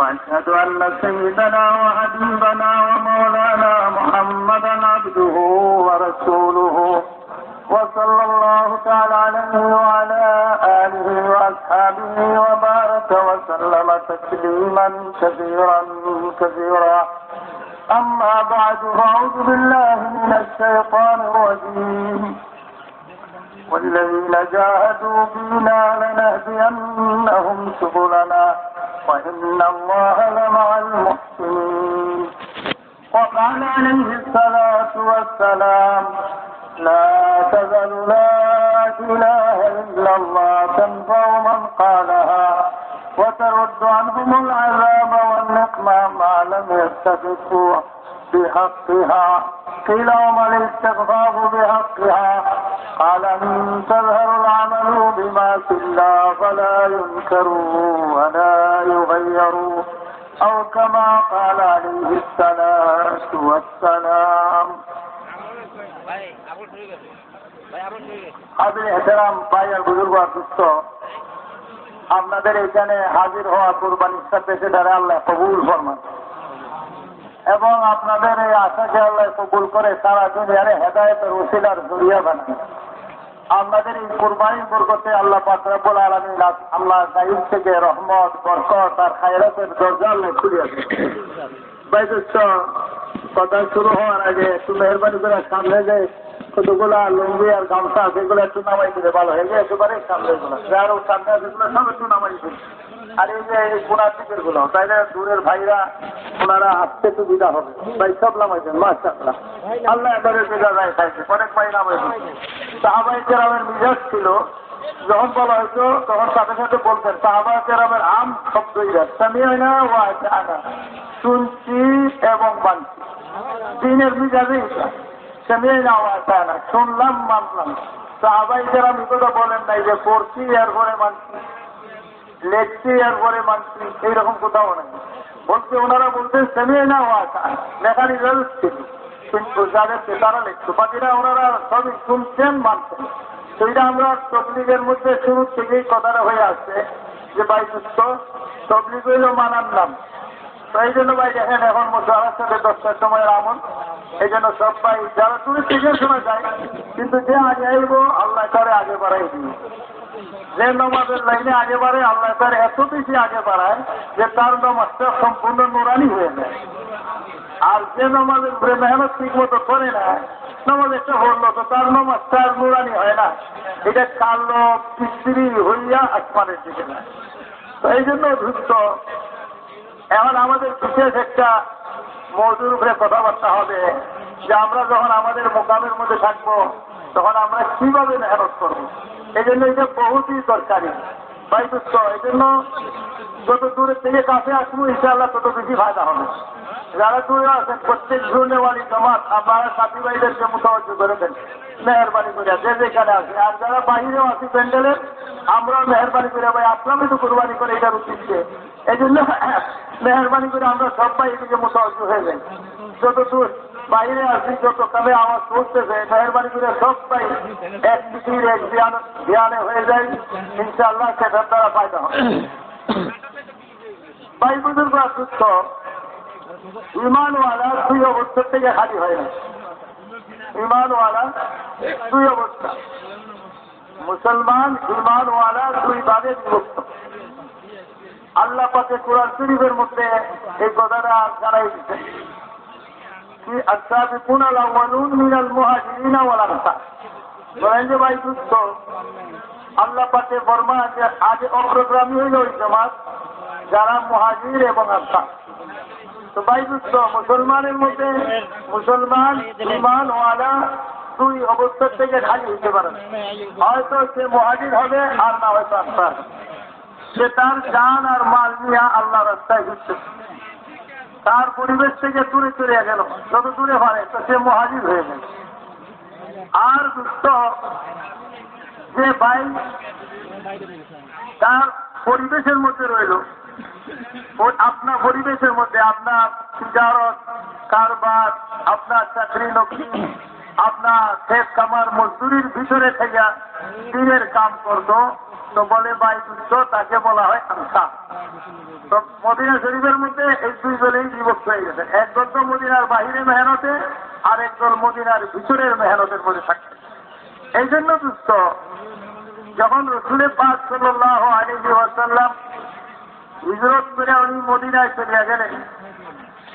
وأشهد أن سيدنا وحبيبنا ومولانا محمدا عبده ورسوله وصلى الله تعالى عليه وعلى آله وأصحابه وبارك وسلم تسليما كثيرا كثيرا. أما بعد فأعوذ بالله من الشيطان الرجيم. والذين جاهدوا فينا لنهدينهم سبلنا. وإن الله لمع المحسنين. وقال عليه الصلاة والسلام لا تزل لا إله إلا الله تنفع من قالها وترد عنهم العذاب والنقمة ما لم يستغفوا بحقها قيل وما الاستغفاف بحقها قال ان تظهر العمل بما في الله فلا ينكر ولا يغير او كما قال عليه الصلاه والسلام হাজির এহতেরাম ভাই আর বুজুর্গ আর দুস্থ আপনাদের এখানে হাজির হওয়া কোরবানির সাথে সেটারে আল্লাহ কবুল ফরমান এবং আপনাদের এই আশাকে আল্লাহ কবুল করে সারা দুনিয়ারে হেদায়তের উসিলার জড়িয়া বানায়। আপনাদের এই কোরবানির বরকতে আল্লাহ পাকরাবুল আলমী আল্লাহ সাহিদ থেকে রহমত, বরকত আর খায়রাতের দরজা আল্লাহ কথা শুরু হওয়ার আগে একটু মেহরবানি করে সামনে যে কতগুলা লুঙ্গি আর গামছা সেগুলো একটু নামাই দিলে ভালো হয়ে। যায় একেবারে সামনে গুলো যারও সামনে আছে সেগুলো সব একটু নামাই দিলে। আর এই যে দিকেরগুলো তাইলে দূরের ভাইরা, ওনারা আসতে সুবিধা হবে। ভাই সব আল্লাহ এবারে অনেক ভাই কেরামের মিজাজ ছিল। যখন বলা তখন সাথে সাথে কেরামের আম সামিয়া না ও আছে শুনছি এবং মানছি। দিনের মিজাজে না শুনলাম, মানলাম। সাহাবাই কেরাম কথা বলেন নাই যে, পড়ছি, এরপরে মানছি। লেখছি এরপরে মানছি এইরকম কোথাও নাই। বলছে, ওনারা বলতেন সামিয়া না আছে লেখার ছিল কিন্তু যাদেরকে তারা লিখতো বাকিরা ওনারা সবই শুনছেন, মানছেন। সেইটা আমরা তবলিগের মধ্যে শুরু থেকেই কথাটা হয়ে আসছে যে, ভাই সুস্থ তবলিগ হইল মানার নাম। তো এই জন্য ভাই দেখেন, এখন মশালার সাথে দশটার সময় আমন এই জন্য সব ভাই যারা দূরে থেকে সময় যায়, কিন্তু যে আগে আইব, আল্লাহ তারে আগে বাড়াই দিই যে নমাজের লাইনে আগে বাড়ে, আল্লাহ তার এত বেশি আগে বাড়ায় যে তার নমাজটা সম্পূর্ণ নুরানি হয়ে যায়। আর যে নমাজের উপরে মেহনত ঠিক মতো করে না, নমাজ একটা হলো তো তার নমাজটা আর নুরানি হয় না। এটা কালো পিস্ত্রি হইয়া আসমানের দিকে না তো এই জন্য ধুষ্ট এখন আমাদের বিশেষ একটা মজুর উপরে কথাবার্তা হবে, যে আমরা যখন আমাদের মোকামের মধ্যে থাকব, তখন আমরা কীভাবে মেহনত করব? এই জন্য এটা বহুতই দরকারি। ভাই দুঃখ এই জন্য যত দূরের থেকে কাছে আসব, ইনশাআল্লাহ তত বেশি ফায়দা হবে। যারা দূরে আছেন, প্রত্যেক ধরনেওয়ালি জমাত, আপনারা সাথী ভাইদেরকে মোটামুটি করে দেন, মেহরবানি করে যে যেখানে আছে, আর যারা বাহিরেও আছি প্যান্ডেলের আমরাও মেহরবানি করে ভাই, আসলামই তো কোরবানি করে এটার উচিতকে এই জন্য মেহরবানি করে আমরা সবাই এদিকে মোটামুটি হয়ে যাই। যত দূর বাইরে আসি যত কামে আওয়াজ করতেছে, মেহরবানি করে সবাই এক পৃথিবীর এক ধ্যান হয়ে যায় ইনশাআল্লাহ সেটার দ্বারা ফায়দা হবে। ভাই বুজুর্গ সুস্থ ইমানওয়ালা দুই অবস্থার থেকে খালি হয় না। ইমানওয়ালা দুই অবস্থা। মুসলমান, ইমানওয়ালা দুই ভাগে বিভক্ত। আল্লাহ পাকে কোরআন শরীফের মধ্যে এই কথাটা জানাই আল্লাহ আগে অগ্রগামী হইল ওই যারা মহাজির এবং আনসার। তো ভাই মুসলমানের মধ্যে মুসলমান ইমান ওয়ালা দুই অবস্থার থেকে খালি হইতে পারে হয়তো সে মহাজির হবে, আর না হয়তো আনসার সে তার জান আর মাল নিয়ে আল্লাহ রাস্তায় ঘুরছে। তার পরিবেশ থেকে দূরে চলে গেল। যত দূরে পারে, তো সে মহাজির হয়ে গেল। আর যে ভাই তার পরিবেশের মধ্যে রইল। আপনার পরিবেশের মধ্যে, আপনার তিজারত, কারবার, আপনার চাকরি নকরি আপনার খেত কামার মজদুরির ভিতরে থেকে দিনের কাম করতো। তো বলে বাই যুদ্ধ তাকে বলা হয় আনসার তো মদিনা শরীফের মধ্যে এই দুই দলেই বিভক্ত হয়ে গেছে। একদল তো মদিনার বাহিরে মেহনতে, আর একদল মদিনার ভিতরের মেহনতের মধ্যে থাকে। এই জন্য দুস্থ যখন রসুলের পাক সাল্লাহ আলী ওয়াসাল্লাম হিজরত করে উনি মদিনায় চলিয়া গেলেন,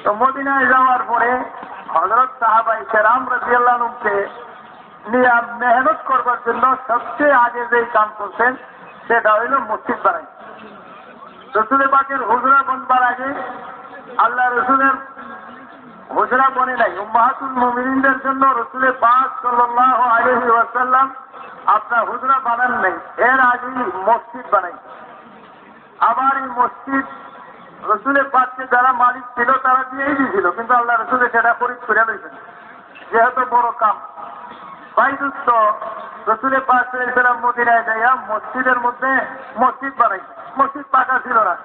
তো মদিনায় যাওয়ার পরে হজরত সাহাবাই কেরাম রাজিয়াল্লাহকে নিয়ে মেহনত করবার জন্য সবচেয়ে আগে যেই কাম করছেন সেটা হইল মসজিদ বানাই। রসুলের পাকের হুজরা বনবার আগে আল্লাহ রসুলের হুজরা বনে নাই। উম্মাহাতুল মুমিনদের জন্য রসুলের পাক সাল্লাহ আলহি ওয়াসাল্লাম আপনার হুজরা বানান নেই। এর আগেই মসজিদ বানাই। আবার এই মসজিদ রসুলের পাককে যারা মালিক ছিল, তারা দিয়েই দিয়েছিল। কিন্তু আল্লাহ রসুলের সেটা পরিচ করে যেহেতু বড় কাম। বাইদুস্ত রসুলের পাক সালাম মদিনায় যাইয়া মসজিদের মধ্যে মসজিদ বানাই। মসজিদ পাকা ছিল না।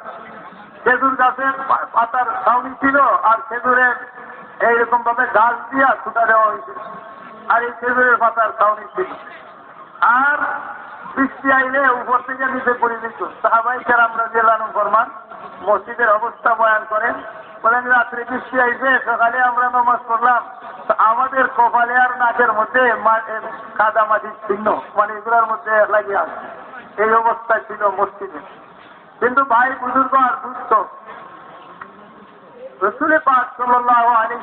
খেজুর গাছের পাতার ছাউনি ছিল আর খেজুরের এইরকম ভাবে গাছ দিয়া ছুটা দেওয়া হয়েছিল আর এই খেজুরের পাতার ছাউনি ছিল। আর বৃষ্টি আইলে উপর থেকে নিচে পড়ে দিত সাহাবাই কেরাম রাজিয়ালানু ফরমান মসজিদের অবস্থা বয়ান করেন, বলেন, রাত্রে বৃষ্টি আইছে, সকালে আমরা নমাজ পড়লাম। আমাদের কপালে আর নাকের মধ্যে কাদা মাটির চিহ্ন মানে এগুলোর মধ্যে লাগিয়ে আছে। এই অবস্থা ছিল মসজিদে। কিন্তু ভাই বুজুর্গ আর দুস্থ রসুলে পাক সাল্লাহ আলী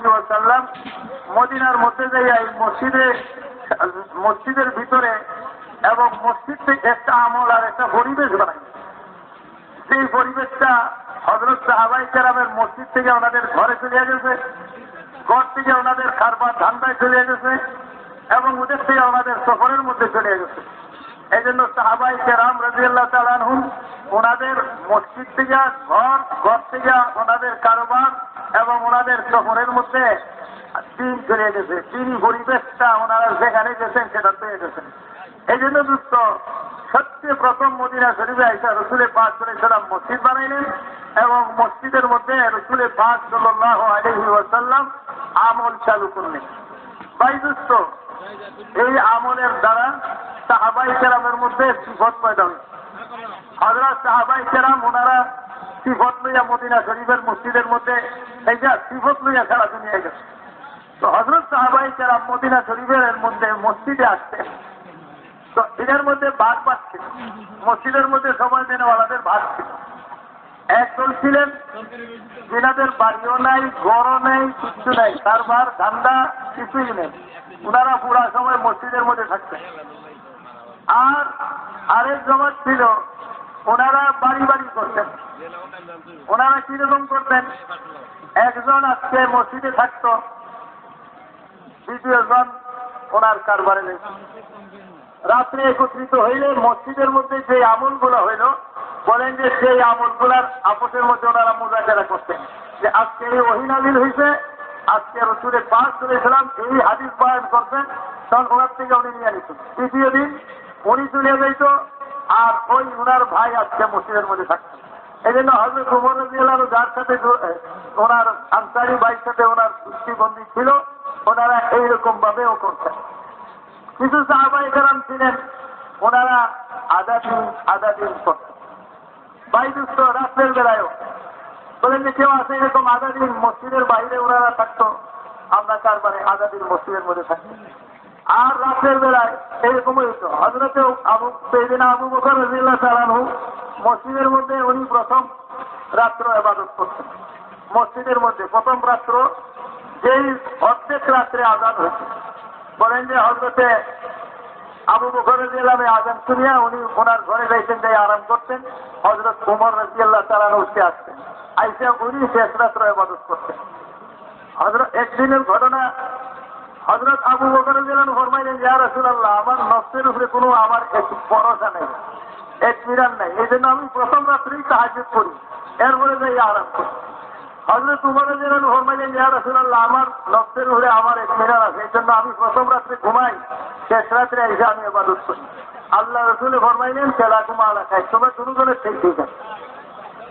মদিনার মধ্যে যাইয়া এই মসজিদে মসজিদের ভিতরে এবং মসজিদ একটা আমল আর একটা পরিবেশ বানাই সেই পরিবেশটা হজরত সাহাবাই কেরামের মসজিদ থেকে ওনাদের ঘরে চলে গেছে, ঘর থেকে ওনাদের খারবার ধান্দায় চলে গেছে এবং ওদের থেকে ওনাদের সফরের মধ্যে চলে গেছে। এই জন্য সাহাবাই কেরাম রাজিয়াল্লাহ তালানহুন ওনাদের মসজিদ থেকে ঘর ঘর থেকে ওনাদের কারোবার এবং ওনাদের শহরের মধ্যে দিন চলে গেছে। তিনি পরিবেশটা ওনারা যেখানে গেছেন সেটা পেয়ে গেছেন। এই জন্য দুস্থ সবচেয়ে প্রথম মদিনা শরীফে আইসা রসুলে পাক করেছিলাম মসজিদ বানাইলেন এবং মসজিদের মধ্যে রসুলে পাঁচ সাল্লাহ আলহি ওয়াসাল্লাম আমল চালু করলেন। এই আমলের দ্বারা সাহাবাই কেরামের মধ্যে সিফত পয়দা হয়েছে হজরত সাহাবাই কেরাম ওনারা সিফত লইয়া মদিনা শরীফের মসজিদের মধ্যে এই যে সিফত লইয়া খেলা দুনিয়া গেছে। তো হজরত সাহাবাই কেরাম মদিনা শরীফের মধ্যে মসজিদে আসতেন তো এদের মধ্যে ভাগ পাচ্ছে মসজিদের মধ্যে সময় দেনেওয়ালাদের ভাগ ছিল। একদল ছিলেন, যেনাদের বাড়িও নাই, ঘরও নেই, কিচ্ছু নেই কারবার ধান্দা কিছুই নেই। ওনারা পুরা সময় মসজিদের মধ্যে থাকতেন। আর আরেক জমাত ছিল ওনারা বাড়ি বাড়ি করতেন। ওনারা কীরকম করতেন? একজন আজকে মসজিদে থাকতো দ্বিতীয় জন ওনার কারবারে নেই। রাত্রে একত্রিত হইলে মসজিদের মধ্যে যে আমলগুলো হইল, বলেন যে সেই আমলগুলার আপসের মধ্যে ওনারা মোজাকেরা করতেন। যে আজকে এই অহিনালিল হয়েছে আজকে রসুলের পাঁচ করেছিলাম এই হাদিস বয়ান করতেন তখন ওনার থেকে উনি নিয়ে নিতেন তৃতীয় দিন উনি চলে যাইত, আর ওই ওনার ভাই আজকে মসজিদের মধ্যে থাকতেন এই জন্য হজরত উমর রাজিয়াল্লাহু যার সাথে ওনার আনসারি ভাইয়ের সাথে ওনার দৃষ্টিবন্দী ছিল, ওনারা এইরকম ভাবেও করতেন। কিছু সাহাবাই ছিলেন, ওনারা আধা দিন আধা দিন করতেন রাত্রের বেলায়ও। বলেন যে কেউ আছে এরকম আধা দিন মসজিদের বাইরে ওনারা থাকতো, আমরা কারবারে আধা দিন মসজিদের মধ্যে থাকি। আর রাত্রের বেলায় এরকম হইতো হজরতে আবু সেদিন আবু বকর রাজিল্লাহ চালানহু মসজিদের মধ্যে উনি প্রথম রাত্র আবাদত করতেন। মসজিদের মধ্যে প্রথম রাত্র যেই অর্ধেক রাত্রে আজাদ হয়েছে। বলেন যে হজরতে আবু বকর জেলামে আজান শুনিয়া উনি ওনার ঘরে যাইতেন যাই আরাম করতেন। হজরত উমর রাজিয়াল্লাহ তালান উঠতে আসতেন। আইসে উনি শেষ রাত্র আবাদত করতেন। হজরত একদিনের ঘটনা হজরত আবু বকর জেলান ফরমাইলেন, ইয়া রাসূলুল্লাহ, আমার নফসের উপরে কোনো আমার এক ভরসা নেই এক মিরান নাই। এই জন্য আমি প্রথম রাত্রেই সাহায্য করি। এরপরে যাই আরাম করি। হজরত উমর ফরমাইলেন রাসূলুল্লাহ, আমার আমার এক আছে, এই জন্য আমি প্রথম রাত্রে ঘুমাই, শেষ রাত্রে এসে আমি আল্লাহ ফরমাইলেন জনের ঠিক ঠিক আছে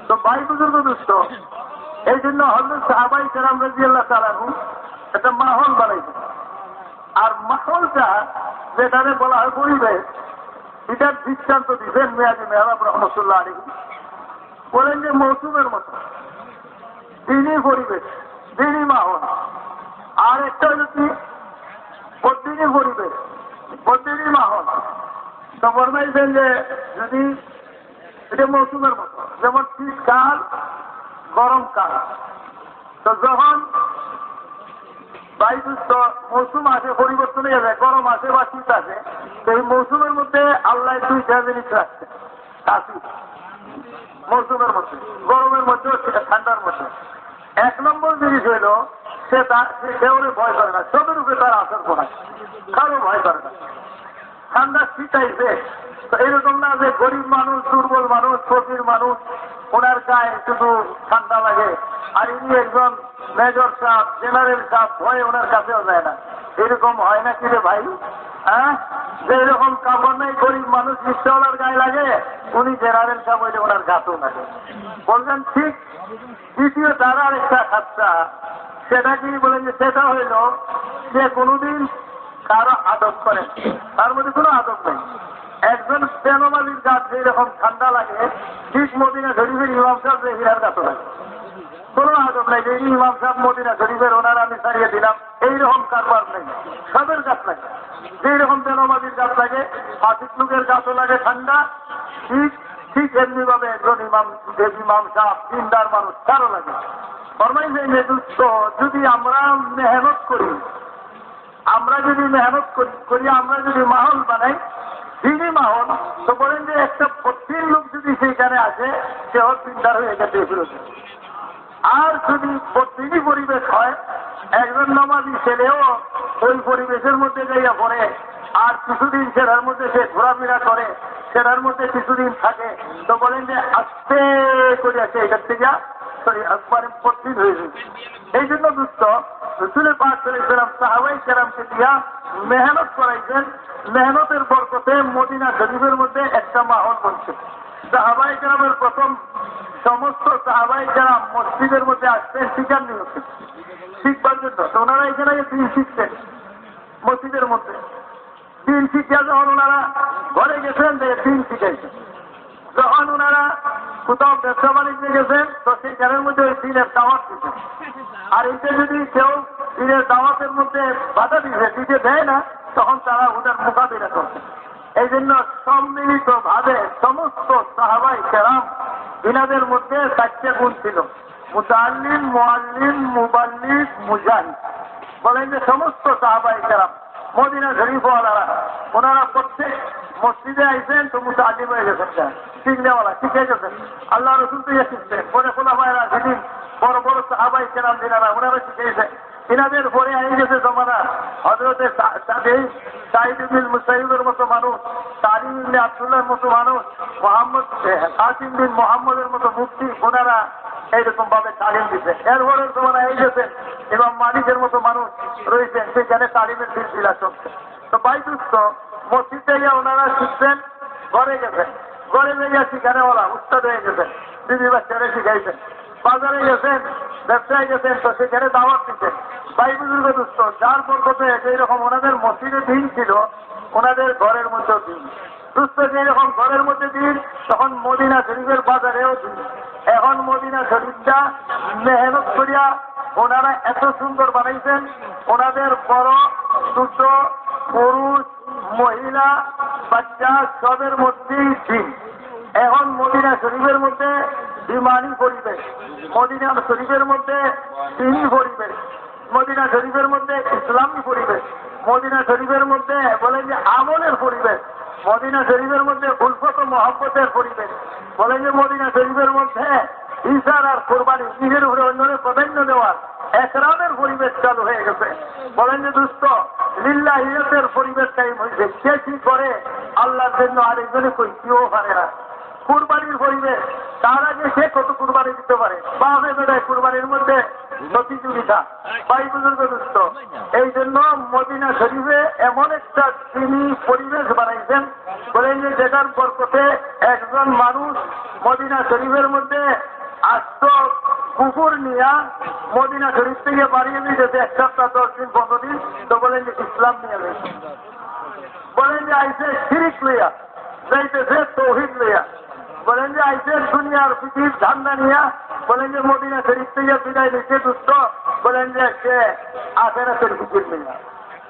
তো ভাই বুজুর্গ দুষ্ট, এই জন্য হজরত সাহাবাই রাজি আল্লাহ তালানু একটা মাহল বানাইছে। আর মাহলটা যেখানে বলা হয় পরিবেশ এটার দৃষ্টান্ত দিবেন মেয়াজি মেহরাব রহমতুল্লাহ আলী বলেন যে মৌসুমের মতো। দিনই পরিবেশ দিনই মাহল আর একটা যদি প্রতিদিনই পরিবেশ প্রতিদিনই মাহল তো ফরমাইছেন যে যদি এটা মৌসুমের মতো, যেমন শীতকাল, গরমকাল। তো যখন বায়ুযুক্ত মৌসুম আসে, পরিবর্তন হয়ে যায়, গরম আসে বা শীত আসে, তো এই মৌসুমের মধ্যে আল্লাহ দুইটা জিনিস রাখছে মৌসুমের মধ্যে, গরমের মধ্যে ঠান্ডার মধ্যে। এক নম্বর জিনিস হইল, সে তার সে কেউরে ভয় করে না। সবের উপরে তার আসর পড়ায় কারও ভয় করে না। ঠান্ডা শীতাইছে এরকম না যে গরিব মানুষ, দুর্বল মানুষ, ফকির মানুষ, ওনার গায়ে শুধু ঠান্ডা লাগে। আর ইনি একজন মেজর সাপ জেনারেল সাপ ভয়ে ওনার কাছেও যায় না। এরকম হয় না কি রে ভাই? হ্যাঁ? যে এরকম কাপড় নেই, গরিব মানুষ, রিক্সাওয়ালার গায়ে লাগে, উনি জেনারেল সাপ হইলে ওনার গাছেও লাগে। বলছেন ঠিক, দ্বিতীয় তার একটা খাচ্ছা। সেটা কি বলেন যে, সেটা হইল যে, কোনোদিন কারও আদব করেন তার মধ্যে কোনো আদব নেই। একজন বেনমালির গাছ যেরকম ঠান্ডা লাগে, ঠিক মদিনা শরীফের ইমাম সাহেব যে হীরার গাছ লাগে। কোনো আদব নেই যে ইমাম সাহেব মদিনা শরীফের ওনার আমি সারিয়ে দিলাম, এইরকম কারবার নেই। সবের গাছ লাগে। যেই রকম বেনমালির গাছ লাগে ফাঁসিক লোকের গাছও লাগে ঠান্ডা, ঠিক ঠিক এমনি ভাবে একজন ইমাম দেব ইমাম সাহেব তিনদার মানুষ কারও লাগে। ফরমাই যে যদি আমরা মেহনত করি আমরা যদি মেহনত করি আমরা যদি মাহল বানাই, দিনই মাহল, তো বলেন যে একটা প্রতিদিন লোক যদি সেইখানে আসে সেও চিন্তার হয়ে গেছে আর যদি প্রতিদিনই পরিবেশ হয়, একজন নমাজি ছেলেও ওই পরিবেশের মধ্যে যাইয়া পড়ে, আর কিছুদিন সেটার মধ্যে সে ঘোরাফেরা করে, সেটার মধ্যে কিছুদিন থাকে, তো বলেন যে আস্তে করে আছে এটার থেকে। সরি প্রতিদিন হয়ে যাবে এই জন্য দুস্থ রসুলের পাক করেছিলাম সাহাবাই কেরামকে দিয়া মেহনত করাইছেন। মেহনতের বরকতে মদিনা শরীফের মধ্যে একটা মাহল বলছে সাহাবাই কেরামের প্রথম সমস্ত সাহাবাই কেরাম মসজিদের মধ্যে আসতেন শিকার নিয়তে শিখবার জন্য। ওনারা এখানে দিন শিখতেন মসজিদের মধ্যে। দিন শিখিয়া যখন ওনারা ঘরে গেছেন দিন শিখাইছেন। যখন ওনারা কোথাও ব্যবসা বাণিজ্যে গেছেন, তো সেই জায়গার মধ্যে ওই দিনের দাওয়াত দিতেন। আর এটা যদি কেউ দিনের দাওয়াতের মধ্যে বাধা দিতে দিতে দেয় না, তখন তারা ওদের মোকাবিলা করছে এই জন্য সম্মিলিত ভাবে সমস্ত সাহাবাই কেরাম ইনাদের মধ্যে চারটে গুণ ছিল। মুতাল্লিম মোয়াল্লিম মুবাল্লিম মুজাহিদ। বলেন যে সমস্ত সাহাবাই কেরাম মদিনা শরীফওয়ালারা, ওনারা প্রত্যেক মসজিদে আইসেন তো মুসা আলিম হয়ে গেছেন শিখনেওয়ালা শিখে গেছেন? আল্লাহ রসুল তো শিখছেন পরে খোলা ভাইরা সেদিন বড় বড় সাহাবাই কেরাম দিনারা, ওনারা শিখেছে ইনাদের পরে আই গেছে জমানা। হজরতে সাইদুল মুসাইবের মতো মানুষ তারিম ইবনে আবদুল্লাহর মতো মানুষ, মোহাম্মদ হাসিম বিন মোহাম্মদের মতো মুক্তি ওনারা এইরকম ভাবে তালিম দিতে এরপরে জমানা এই গেছে এবং মালিকের মতো মানুষ রয়েছেন সেখানে তালিমের সিলসিলা চলছে। তো বাইদুস্ত মসজিদে গিয়ে ওনারা শিখছেন, ঘরে গেছেন। ঘরে গিয়ে শিখানে ওরা উস্তাদ হয়ে গেছেন দিদি বাচ্চারা শিখাইছেন। বাজারে গেছেন, ব্যবসায় গেছেন, তো সেখানে দাওয়াত দিচ্ছেন ভাই বুজুর্গ দুস্থ যার পর্বতে রকম ওনাদের মসজিদে দিন ছিল, ওনাদের ঘরের মধ্যেও দিন। সুস্থ যেরকম ঘরের মধ্যে দিন, তখন মদিনা শরীফের বাজারেও দিন। এখন মদিনা শরীফটা মেহনত করিয়া ওনারা এত সুন্দর বানাইছেন, ওনাদের বড়, ছোট, পুরুষ, মহিলা, বাচ্চা, সবের মধ্যেই দিন। এখন মদিনা শরীফের মধ্যে বিমানী পরিবেশ মদিনা শরীফের মধ্যে দিনী পরিবেশ মদিনা শরীফের মধ্যে ইসলামী পরিবেশ মদিনা শরীফের মধ্যে বলে যে আমলের পরিবেশ মদিনা শরীফের মধ্যে উল্ফত মহব্বতের পরিবেশ বলে যে মদিনা শরীফের মধ্যে ইসার আর কোরবানি নিজের উপরে অন্যদের প্রাধান্য দেওয়ার একরামের পরিবেশ চালু হয়ে গেছে। বলেন যে দুস্থ হিরতের পরিবেশ টাইম হয়েছে। কে কি করে? আল্লাহর জন্য আরেকজনে কই? কেউ পারে না। কুরবানির পরিবেশ তার আগে সে কত কুরবানি দিতে পারে? বাপে বেড়ায় কুরবানির মধ্যে প্রতিযোগিতা বাই বুজুর্গ দুষ্ট এই জন্য মদিনা শরীফে এমন একটা তিনি পরিবেশ বানাইছেন বলেন যে যেটার বরকতে একজন মানুষ মদিনা শরীফের মধ্যে আস্ত কুকুর নিয়া মদিনা শরীফ থেকে বাড়িয়ে দিয়েছে এক সপ্তাহ, দশ দিন, পনেরো দিন, তো বলেন যে ইসলাম নিয়ে বলেন যে আইসে শিরিক লইয়া, যাইতেছে তৌহিদ লইয়া। বলেন যে আইসের দুনিয়ার পৃথিবীর ধান্দা নিয়া। বলেন যে মদিনা শরীফ থেকে বিদায় নিচ্ছে দুষ্ট। বলেন যে সে আখেরাতের ফিকির নিয়া।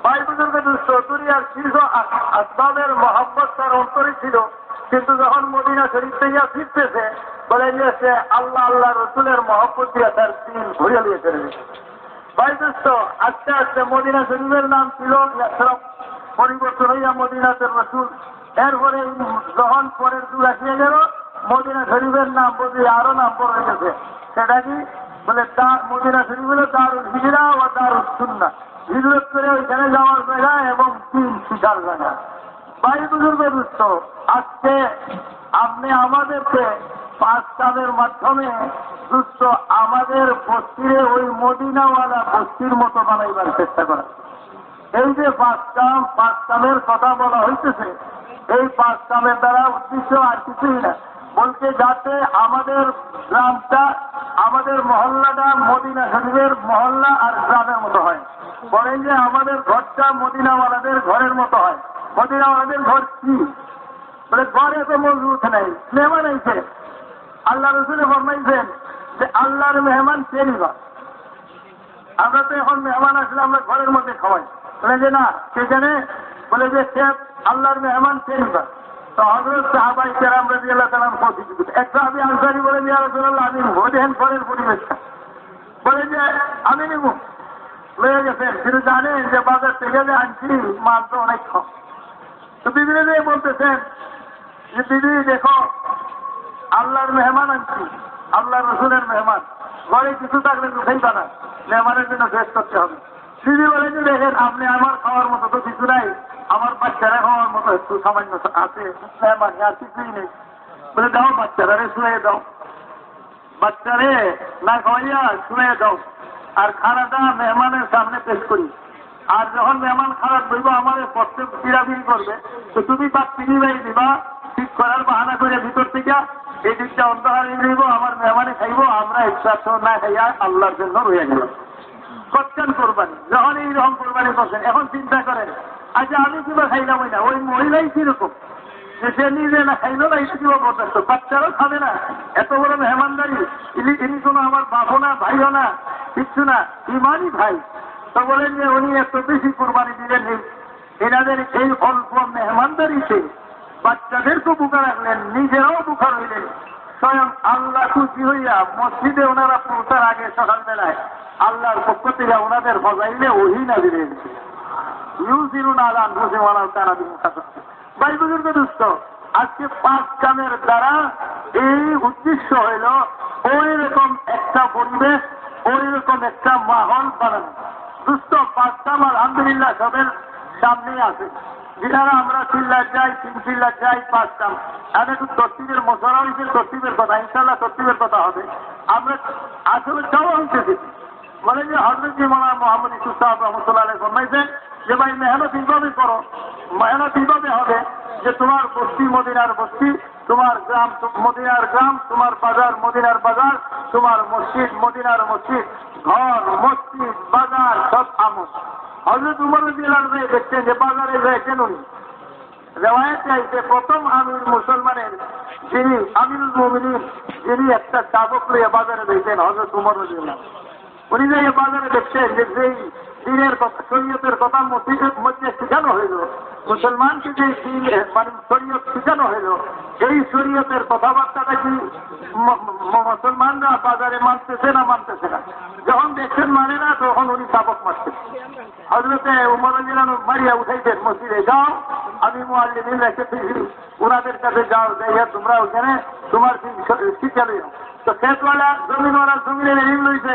ভাই বুজুর্গ, দুষ্ট দুনিয়ার শীর্ষ আস- আসবাবের মহব্বত তার অন্তরে ছিল। কিন্তু যখন মদিনা শরীফ থেকে ফিরতেছে, বলেন যে সে আল্লাহ আল্লাহ রসুলের মহব্বত দিয়ে তার দিন ঘুরিয়ে চলে গেছে। ভাই দোস্ত আস্তে আস্তে মদিনা শরীফের নাম ছিল। পরিবর্তন হইয়া মদিনাতের রসুল। এরপরে যখন পরের যুগ আসিয়ে গেল মদিনা শরীফের নাম বদলে আরও নাম পড়ে গেছে। সেটা কি? বলে দা- মদিনা শরীফ হলো দারুল হিজরা ও দারুল সুন্না হিজরত করে ওইখানে যাওয়ার জায়গা এবং তিন শিকার জায়গা ভাই বুজুর্গ দুস্থ আজকে আপনি আমাদেরকে পাঁচ কামের মাধ্যমে দুস্থ আমাদের বস্তিরে ওই মদিনাওয়ালা বস্তির মতো বানাইবার চেষ্টা করা এই যে পাঁচ কাম কথা বলা হইতেছে, এই পাঁচ কামের দ্বারা উদ্দেশ্য আর কিছুই না। বলতে যাতে আমাদের গ্রামটা, আমাদের মহল্লাটা মদিনা শরীফের মহল্লা আর গ্রামের মতো হয়। বলেন যে আমাদের ঘরটা মদিনাওয়ালাদের ঘরের মতো হয়। মদিনাওয়ালাদের ঘর কি? বলে, ঘরে তো মজবুত নেই, মেহমান আইছে। আল্লাহ রসুলে ফরমাইছেন যে আল্লাহর মেহমান কে নিবা? আমরা তো এখন মেহমান আসলে আমরা ঘরের মধ্যে খাওয়াই। বলে যে না সেখানে বলে যে সে আল্লাহর মেহমান কে নিবা? তো যে যে যে যে মাল তো অনেক কম। তো দিয়ে বলতেছেন যে দিদি দেখো, আল্লাহর মেহমান আনছি আল্লাহ রসুলের মেহমান। ঘরে কিছু থাকলে উঠেই না মেহমানের জন্য শেষ করতে হবে। দিদি বলে যে দেখেন, আপনি আমার খাওয়ার মতো তো কিছু নাই। আমার বাচ্চারা খাওয়ার মতো একটু সামান্য আছে। মেহমান আর কিছুই নেই। বলে, দাও বাচ্চারা রে শুয়ে দাও। বাচ্চারে না খাওয়াইয়া শুয়ে দাও। আর খানাটা মেহমানের সামনে পেশ করি। আর যখন মেহমান খারাপ বইব আমার পথে পিড়াপিড়ি করবে, তো তুমি তার পিড়ি বাড়ি দিবা, ঠিক করার বাহানা করে ভিতর থেকে এই দিকটা অন্ধকার আমার মেহমানে খাইবো, আমরা একটু না খাইয়া আল্লাহর জন্য রয়ে গেলাম। করছেন কোরবানি। যখন এইরকম কোরবানি করছেন। এখন চিন্তা করেন আচ্ছা আমি কিবা খাইলাম না, ওই মহিলাই কীরকম? সে নিজে না খাইলো না, এটা কিবা বরদাস্ত বাচ্চারাও খাবে না। এত বড় মেহমানদারি। ইনি ইনি কোনো আমার বাপও না, ভাইও না, কিচ্ছু না, ইমানই ভাই। তো বলেন যে উনি এত বেশি কোরবানি দিলেন এনাদের এই অল্প মেহমানদারিতে বাচ্চাদেরকেও বুকা রাখলেন নিজেরাও বুকা রইলেন স্বয়ং আল্লাহ খুশি হইয়া মসজিদে ওনারা পৌঁছার আগে সকালবেলায় আল্লাহর পক্ষ থেকে ওনাদের বজাইলে ওহি না দিলে আজকে পাঁচ কামের দ্বারা এই উদ্দেশ্য ওই রকম একটা ওই রকম একটা আলহামদুলিল্লাহ, সবের সামনে আছে। যেখানে আমরা চিল্লা যাই, তিন চিল্লা যাই পাঁচটা এখন একটু তত্ত্বের মশলা হয়েছে তত্ত্বের কথা ইনশাল্লাহ তত্ত্বের কথা হবে। আমরা আসলে চাওয়া হইতেছি। বলে যে হজরত মৌলানা মোহাম্মদ ইসুফ সাহেব রহমতুল্লাহ ফরমাইছেন যে, ভাই, মেহনত এইভাবে করো। মেহনত এইভাবে হবে যে, তোমার বস্তি, মদিনার বস্তি তোমার গ্রাম, মদিনার গ্রাম, তোমার বাজার, মদিনার বাজার, তোমার মসজিদ, মদিনার মসজিদ, ঘর, মসজিদ, বাজার, সব আমল হজরত উমর দিলার দেখছেন যে বাজারে রয়েছেন উনি। রেওয়ায়তে প্রথম আমির মুসলমানের যিনি, আমিরুল মুমিনিন, যিনি একটা চাবক লইয়া বাজারে দেখছেন হজরত উমর রদিউল্লাহ উনি যে বাজারে দেখছেন যে যেই দিনের কথা, শরীয়তের কথা মসজিদের মধ্যে শেখানো হইল। মুসলমানকে যে দিন মানে শরীয়ত শেখানো হইল এই শরীয়তের কথাবার্তাটা কি মুসলমানরা বাজারে মানতেছে না মানতেছে না। যখন দেখছেন মানে না, তখন উনি চাবক মারছেন। হজরতে উমর জিলানো মারিয়া উঠাইতেন মসজিদে, যাও, আমি মোয়াল্লিমিন রেখেছি ওনাদের কাছে যাও, যাইয়া তোমরা ওখানে তোমার শিক্ষা লইও। তো খেতওয়ালা জমিনওয়ালা জমিনে ঋণ লইছে।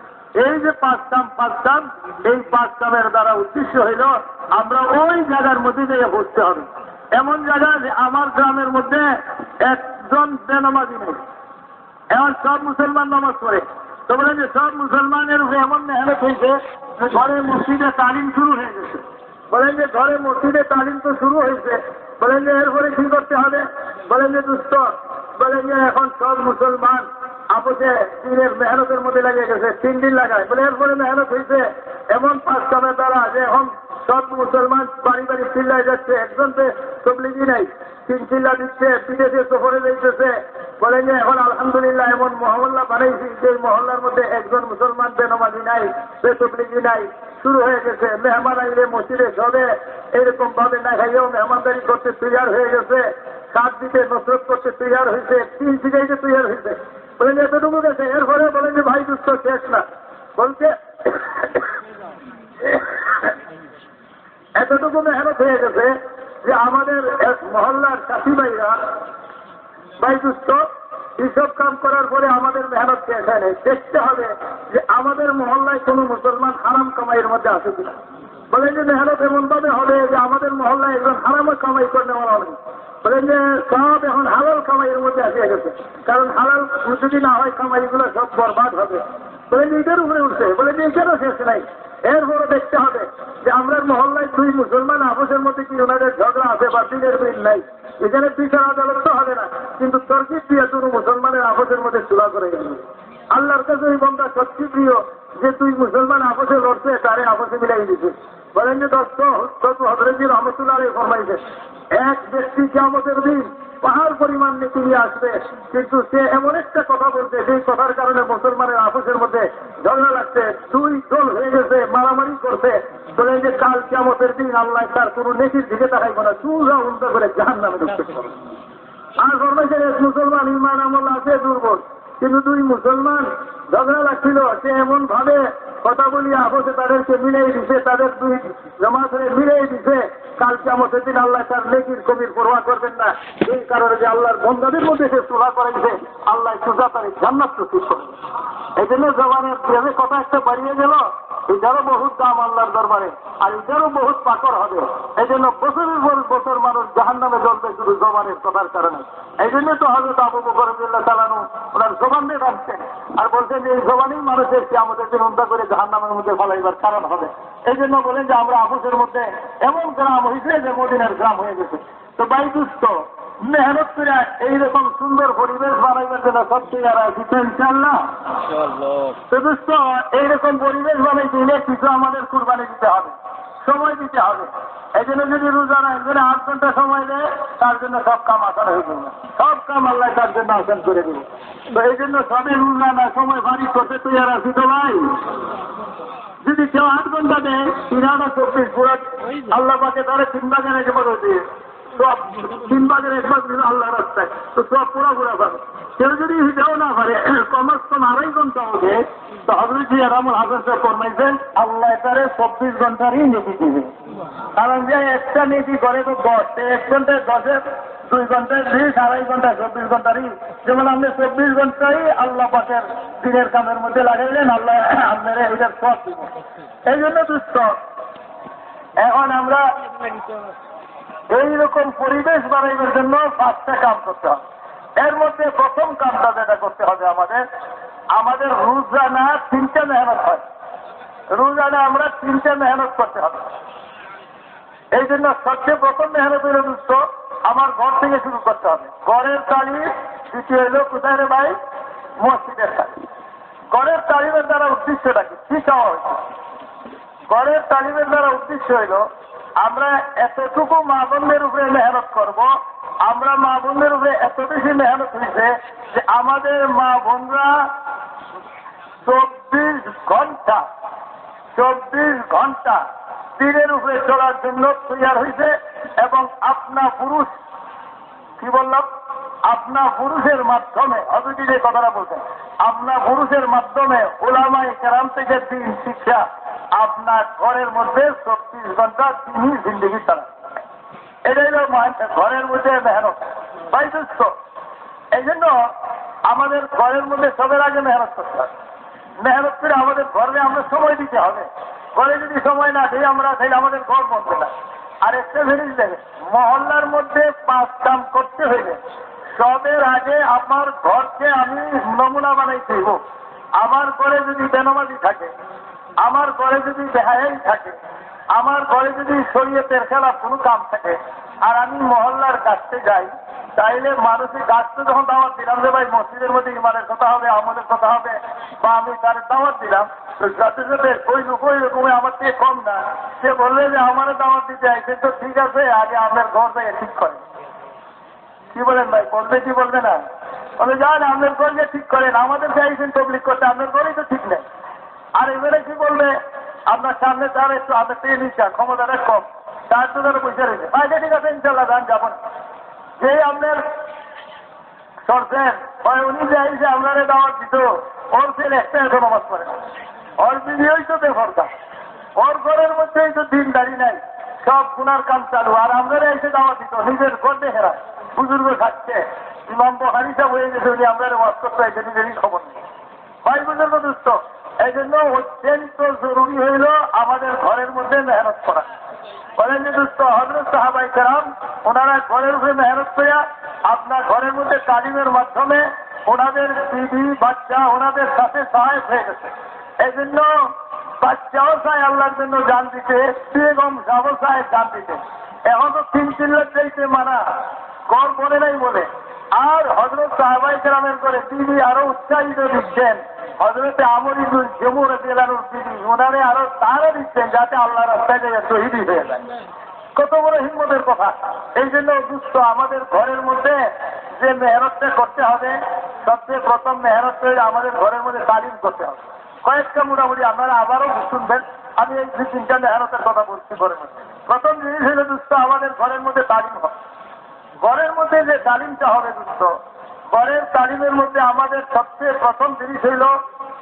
এই যে পাঁচ কাম পাঁচ কাম এই পাঁচ কামের দ্বারা উদ্দেশ্য হইল, আমরা ওই জায়গার মধ্যে গিয়ে বসতে হবে। এমন জায়গা যে আমার গ্রামের মধ্যে এক একজন বেনামাজি নেই। এখন সব মুসলমান নামাজ পড়ে। তো বলেন যে সব মুসলমানের উপরে এমন মেহনত হয়েছে যে ঘরে মসজিদে তালিম শুরু হয়ে গেছে। বলেন যে ঘরে মসজিদে তালিম তো শুরু হয়েছে। বলেন যে এরপরে কি করতে হবে? বলেন যে দুস্থ বলেন যে এখন সব মুসলমান আপসে দিনের মেহনতের মধ্যে লাগিয়ে গেছে, তিন দিন লাগায়। বলে এরপরে মেহনত হয়েছে এমন পাঁচ কামের দ্বারা যে এখন সব মুসলমান বাড়ি বাড়ি চিল্লায় যাচ্ছে, একজন তবলিগি নাই, তিন চিল্লা দিচ্ছে, বিদেশে সফরে যাইতেছে। বলেন যে এখন আলহামদুলিল্লাহ এমন মহল্লা বানাইছি যে মহল্লার মধ্যে একজন মুসলমান বেনমাজি নাই, সে বেতবলিগি নাই। শুরু হয়ে গেছে, মেহমান আইলে মসজিদে সবে এরকম ভাবে না খাইয়েও মেহমানদারি করতে তৈয়ার হয়ে গেছে। কাঠ দিতে নসরত করতে তৈয়ার হয়েছে, তিন শিখাইতে তৈয়ার হয়েছে। বলেন, এতটুকু গেছে এরপরে বলেন যে ভাই দুঃখ শেষ না বলছে, এতটুকু মেহনত হয়ে গেছে যে আমাদের এক মহল্লার চাষি ভাইরা, ভাই দুস্থ এইসব কাম করার পরে আমাদের মেহনত শেষ হয়। দেখতে হবে যে আমাদের মহল্লায় কোনো মুসলমান হারাম কামাইয়ের মধ্যে আছে কিনা বলেন যে মেহনত এমন ভাবে হবে যে আমাদের মহল্লায় একজন হারামও কামাই করতে পারা হবে বলেন যে সব এখন হালাল কামাইয়ের মধ্যে আসিয়া গেছে। কারণ হালাল যদি না হয় কামাইগুলো সব বরবাদ হবে। বলে যে এটার উপরে উঠছে। বলে যে এটারও শেষ নাই। এরপরে দেখতে হবে যে আমরা মহল্লায় দুই মুসলমান আপসের মধ্যে কি ওনাদের ঝগড়া আছে বা দিনের মিল নাই। এখানে বিচার আদালত তো হবে না। কিন্তু তর্কিত দিয়ে দুটো মুসলমানের আপসের মধ্যে চুলা করে গেল। আল্লাহর কাছে ওই বন্ধা সত্যি প্রিয় যে তুই মুসলমান আপসে লড়ছে, তারে আপসে মিলাই দিছে। বলেন এক ব্যক্তি কেমতের দিন পাহাড় পরিমাণ নিয়ে আসবে, কিন্তু সে এমন একটা কথা বলছে, সেই কথার কারণে মুসলমানের মধ্যে ঝগড়া লাগছে, দুই হয়ে গেছে, মারামারি করছে, বলে যে কাল কেমতের দিন আল্লাহ তার কোন নেকির দিকে তাকাইব না চুরা উল্টা করে জাহান নামে ঢুকতে পারবে আর ফরমাইছে মুসলমান ইমান আমল আছে, দুর্বল, কিন্তু দুই মুসলমান ঝগড়া লাগছিল। সে এমন ভাবে কথা বলিয়া আপসে তাদেরকে মিলাই দিছে, তাদের দুই জমা করে মিলাই দিছে। কালকে আমাদের দিন আল্লাহ তার লেকির কবির পরোয়া করবেন না। এই কারণে যে আল্লাহর বন্ধাদের মধ্যে সে সুভা করেছে আল্লাহ সুজা তার জান্নাত প্রস্তুত করে এই জন্য জবানের প্রেমে কথা একটা বাড়িয়ে গেল, এটারও বহুত দাম আল্লাহর দরবারে, আর এটারও বহুত পাকর হবে। এই জন্য বছরের পর বছর মানুষ জাহান নামে জ্বলবে শুধু জবানের কথার কারণে। এই জন্য তো হবে আবু বকরদুল্লাহ চালানো ওনার জবান দিয়ে রাখছেন আর বলছেন যে জবানই মানুষের কি আমাদের উন্তা করে মধ্যে ফলাইবার কারণ হবে। এই জন্য বলেন যে আমরা মধ্যে এমন গ্রাম হয়েছে যে মদিনার গ্রাম হয়ে গেছে। তো বাই দুস্থ মেহনত করে এইরকম সুন্দর পরিবেশ বানাইবার জন্য সত্যি আর দিতেন চান না? তো দুস্থ এইরকম পরিবেশ বানাইতে হলে কিছু আমাদের কুরবানি দিতে হবে। সময় দিতে হবে। এই জন্য যদি রোজা না একজনে আট ঘণ্টা সময় দেয়, তার জন্য সব কাম আসান হয়ে যাবে। সব কাম আল্লাহ তার জন্য আসান করে দেবে। তো এই জন্য সবই রোজা না, সময় বাড়ি করতে তুই আর আসি তো ভাই। যদি কেউ আট ঘণ্টা দেয় তিন হাজার চব্বিশ পুরো আল্লাহ পাকে তারা তিন বাজার একবার দিয়ে, সব তিন বাজার একবার আল্লাহ রাস্তায়, তো সব পুরা পুরা পাবে। কেউ যদি হিসাও না পারে কমাস কম আড়াই ঘণ্টা হবে, তো হজরত রামুল হাসান সাহেব ফরমাইছেন, আল্লাহ তারে চব্বিশ ঘন্টারই নীতি দিবে। কারণ যে একটা নীতি করে তো দশ এক ঘন্টায় দশের, দুই ঘন্টায় বিশ, আড়াই ঘন্টায় চব্বিশ ঘন্টারই। যেমন আপনি চব্বিশ ঘন্টাই আল্লাহ পাকের দিনের কামের মধ্যে লাগাইলেন, আল্লাহ আপনারা এটার সব এই জন্য দুষ্ট, এখন আমরা এইরকম পরিবেশ বানাইবার জন্য পাঁচটা কাম করতে হবে। এর মধ্যে প্রথম কামটা যেটা করতে হবে আমাদের আমাদের রোজানা তিনটা মেহনত হয়। রোজানা আমরা তিনটা মেহনত করতে হবে। এই জন্য সবচেয়ে প্রথম মেহনত হইল দুষ্ট আমার ঘর থেকে শুরু করতে হবে। ঘরের তালি, দ্বিতীয় হইল কোথায় রে ভাই? মসজিদের তালি। ঘরের তালিমের দ্বারা উদ্দেশ্যটা কি চাওয়া হয়েছে? ঘরের তালিমের দ্বারা উদ্দেশ্য হইল, আমরা এতটুকু মা বোনদের উপরে মেহনত করব, আমরা মা বোনদের উপরে এত বেশি মেহনত হয়েছে যে আমাদের মা বোনরা চব্বিশ ঘণ্টা চব্বিশ ঘণ্টা তীরের উপরে চলার জন্য তৈয়ার হয়েছে এবং আপনা পুরুষ, কি বললাম? আপনা পুরুষের মাধ্যমে অবিধি যে কথাটা বলছেন, আপনা পুরুষের মাধ্যমে ওলামাই কেরাম থেকে দিন শিক্ষা আপনার ঘরের মধ্যে চব্বিশ ঘণ্টা তিনি জিন্দগি চালান এটাই মা- ঘরের মধ্যে মেহনত। বাইদুস্থ এই জন্য আমাদের ঘরের মধ্যে সবের আগে মেহনত করতে হবে। মেহনত করে আমাদের ঘরে আমরা সময় দিতে হবে। ঘরে যদি সময় না দিই আমরা, তাহলে আমাদের ঘর বন্ধ না। আর একটা জিনিস দেখে মহল্লার মধ্যে পাঁচ কাম করতে হইলে সবের আগে আমার ঘরকে আমি নমুনা বানাইতে আমার ঘরে যদি বেনমাজি থাকে, আমার ঘরে যদি বেহাই থাকে, আমার ঘরে যদি শরীয়তের খেলা কোনো কাম থাকে, আর আমি মহল্লার কাছে যাই, তাইলে মানুষের গাছকে যখন দাওয়াত দিলাম যে ভাই মসজিদের মধ্যে ইমানের কথা হবে আমাদের কথা হবে, বা আমি তার দাওয়াত দিলাম, তো সাথে সাথে ওই লোক ওই আমার থেকে কম না। সে বললে যে আমার দাওয়াত দিতে আইসে তো ঠিক আছে, আগে আপনার ঘর ঠিক করে। কি বলেন ভাই বলবে কি বলবে না? বলে যান আপনার ঘরকে ঠিক করেন, আমাদের চাইছেন তবলিক করতে, আপনার ঘরেই তো ঠিক নেই। আর এবারে কি বলবে? আপনার সামনে তার একটু হাতের থেকে নিচ্ছা ক্ষমতাটা কম। তার তো তারা পয়সা রয়েছে। আচ্ছা ঠিক আছে ইনশাল্লাহ যান যাবেন এই আপনার সরছেন উনি যে আইসে আপনারা দাওয়াত দিত, ওর ছেলে একটা এত নামাজ পড়ে না। ওর বিবিওই তো বেফরদা। ওর ঘরের মধ্যেই তো দিন দাঁড়ি নাই। সব গুনার কাম চালু। আর আপনারা এসে দাওয়াত দিত, নিজের ঘর দেখেরা বুজুর্গ খাচ্ছে। ইমাম বহারি সাহেব হয়ে গেছে উনি আপনারা ওয়াজ করতে আইসে নিজেরই খবর নেই। ভাই বুজুর্গ দুস্থ এই জন্য অত্যন্ত জরুরি হইল আমাদের ঘরের মধ্যে মেহনত করা। বলেন যে দুস্থ হজরত সাহাবাই কেরাম, ওনারা ঘরের উপরে মেহনত করিয়া আপনার ঘরের মধ্যে তালিমের মাধ্যমে ওনাদের বিবি বাচ্চা, ওনাদের সাথে সহায়ক হয়ে গেছে। এই জন্য বাচ্চাও চায় আল্লাহর জন্য জান দিতে, বেগম সাহও চায় জান দিতে। এখন তো তিন চিল্লার চাইতে মানা। কর বলে নাই বলে। আর হজরত সাহাবাই কেরামের করে তিনি আরও উৎসাহিত দিচ্ছেন। হজরতে আমরিদুল জমুর জেলানুর তিনি ওনারে আরও তারও দিচ্ছেন যাতে আল্লাহ রাস্তায় যায় শহীদই হয়ে যায়। কত বড় হিম্মতের কথা। এই জন্য দুস্থ আমাদের ঘরের মধ্যে যে মেহনতটা করতে হবে, সবচেয়ে প্রথম মেহনত হলে আমাদের ঘরের মধ্যে তালিম করতে হবে। কয়েকটা মোটামুটি আপনারা আবারও শুনবেন। আমি এই দু তিনটা মেহনতের কথা বলছি ঘরের মধ্যে। প্রথম জিনিস হলো দুস্থ আমাদের ঘরের মধ্যে তালিম হবে। ঘরের মধ্যে যে তালিমটা হবে দুস্থ ঘরের তালিমের মধ্যে আমাদের সবচেয়ে প্রথম জিনিস হইল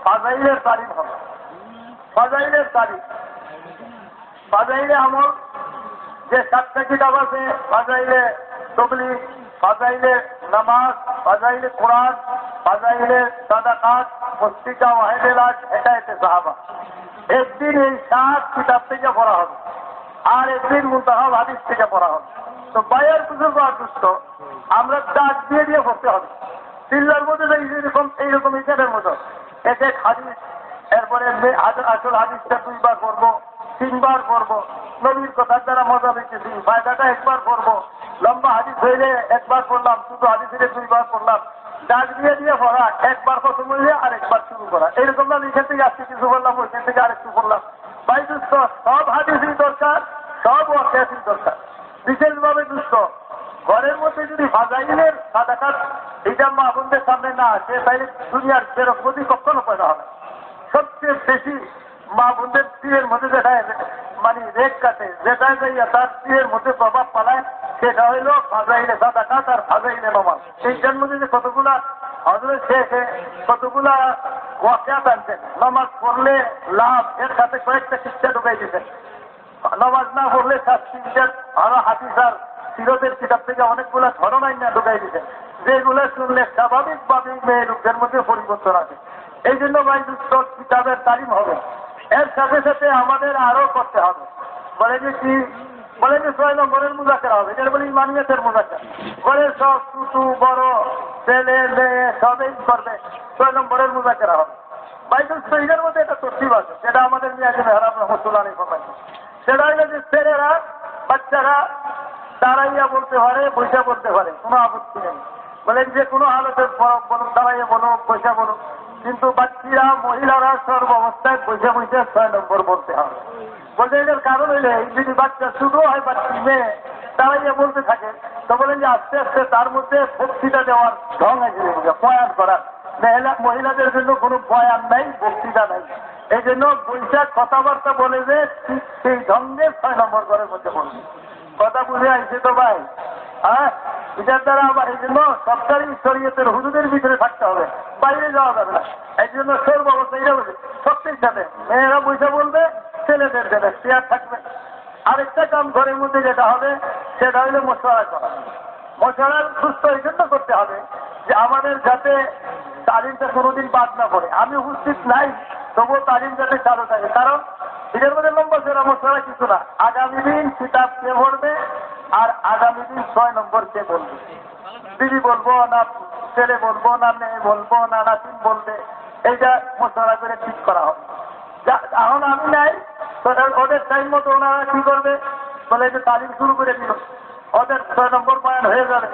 ফাজাইলের তালিম হবে। ফাজাইলের তালিম। ফাজাইলে আমল, যে সাতটা কিতাব আছে, ফাজাইলে তবলি ফাজাইলে নামাজ, ফাজাইলে কোরআন, ফাজাইলে সাদা সাদাকাত, মুস্তিকা ওয়াহেদেলাজ এটা এতে সাহাবা। একদিন এই সাত কিতাব থেকে পড়া হবে। আর একদিন মুতাহাব হাদিস থেকে পড়া হবে। তো বুজুর্গ আর দুষ্ট আমরা ডাক দিয়ে দিয়ে পড়তে হবে। চিল্লার মধ্যে এইরকম এইরকম ইটারের মতো এক এক হাদিস, এরপরে আসল হাদিসটা দুইবার পড়ব, তিনবার পড়ব। নবীর কথার দ্বারা মজা পেয়েছি। ফায়দাটা একবার পড়ব। লম্বা হাদিস হইলে একবার পড়লাম শুধু হাদিস হইলে দুইবার পড়লাম। ডাক দিয়ে দিয়ে পড়া, একবার প্রথম হইলে আর একবার শুরু করা। এরকম না এখান থেকে আজকে কিছু করলাম ওইখান থেকে আরেকটু বললাম ভাই, দুষ্ট, সব হাদিসই দরকার। সব অত্যাসই দরকার। বিশেষভাবে দুষ্ট। ঘরের মধ্যে যদি ফাজাইলের সাদাকাত এটা মা বোনদের সামনে না আসে, তাহলে দুনিয়ার বেরোপতি কখনো পয়দা হবে। সবচেয়ে বেশি মা বোনদের স্ত্রীর মধ্যে যেটা মানে রেক কাটে, যেটা যাইয়া তার স্ত্রীর মধ্যে প্রভাব পালায়, সেটা হইল ফাজাইলে সাদাকাত আর ফাজাইলে নমাজ। এইটার মধ্যে যে কতগুলা হজরত শেখে কতগুলা ওয়াকিয়াত আনছেন নমাজ পড়লে লাভ, এর সাথে কয়েকটা শিক্ষা ঢুকাই দিতেন। নামাজ না পড়লে শাস্তির আরও হাতিস আর সিরতের কিতাব থেকে অনেকগুলা ধরন আইন না ঢুকাই দিছে। যেগুলো শুনলে স্বাভাবিকভাবে মেয়ে লোকদের মধ্যে পরিবর্তন আছে এই জন্য ভাই দুষ্ট কিতাবের তালিম হবে। এর সাথে সাথে আমাদের আরও করতে হবে। বলে যে কি? বলে যে ছয় নম্বরের মুজাকেরা হবে। যেটা বলি মানিয়াতের মুজাকের। বলে সব টুটু, বড়, ছেলে, মেয়ে, সবই করবে। ছয় নম্বরের মুজাকেরা হবে। বাইতুল শহীদের মধ্যে একটা তরতিব আছে। যেটা আমাদের নিয়ে আছে মেহরাব রহমতুল্লাহ সেটা হলো যে ছেলেরা, বাচ্চারা, দাঁড়াইয়া বলতে পারে পয়সা বলতে পারে, কোনো আপত্তি নেই। বলেন যে কোনো হালতে বলো দাঁড়াইয়া বলো পয়সা বলো কিন্তু বাচ্চিরা, মহিলারা সর্ব অবস্থায় পয়সা পয়সা ছয় নম্বর বলতে হবে বলতে এটার কারণ হইলে, যদি বাচ্চা শুরু হয়, বাচ্চি মেয়ে, দাঁড়াইয়া বলতে থাকে, তো বলেন যে আস্তে আস্তে তার মধ্যে বক্তৃতা দেওয়ার ঢং আছে বয়ান করার। মহিলাদের জন্য কোনো বয়ান নাই, বক্তৃতা নাই। এই জন্য বৈশাখ কথাবার্তা বলে যে সেই ঢঙ্গে ছয় নম্বর ঘরের মধ্যে বলবে কথা বুঝে আইছে তো ভাই? হ্যাঁ? এটার দ্বারা আবার এই জন্য সরকারি শরীয়তের হুজুদের ভিতরে থাকতে হবে। বাইরে যাওয়া যাবে না। এই জন্য সর্ব অবস্থা এটা বলছে। সত্যির সাথে। মেয়েরা বৈশা বলবে, ছেলেদের দেবে চেয়ার থাকবে আরেকটা কাম ঘরের মধ্যে যেটা হবে, সেটা হইলে মশলা করা। মশলার সুস্থ এই জন্য করতে হবে যে আমাদের যাতে তালিমটা কোনোদিন বাদ না পড়ে। আমি উপস্থিত নাই, তবুও তালিম যাতে চালু থাকে। কারণ এটার মধ্যে লম্বা সেরা মশলা কিছু না। আগামী দিন কিতাব কে ভরবে আর আগামী দিন ছয় নম্বর কে বলবে? দিদি বলব না, ছেলে বলব না, মেয়ে বলব না, নাতিন বলবে। এইটা মশলা করে ঠিক করা হবে। এখন আমি নাই ওদের টাইম মতো ওনারা কি করবে? বলে যে তালিম শুরু করে দিল। ওদের ছয় নম্বর পয়েন্ট হয়ে যাবে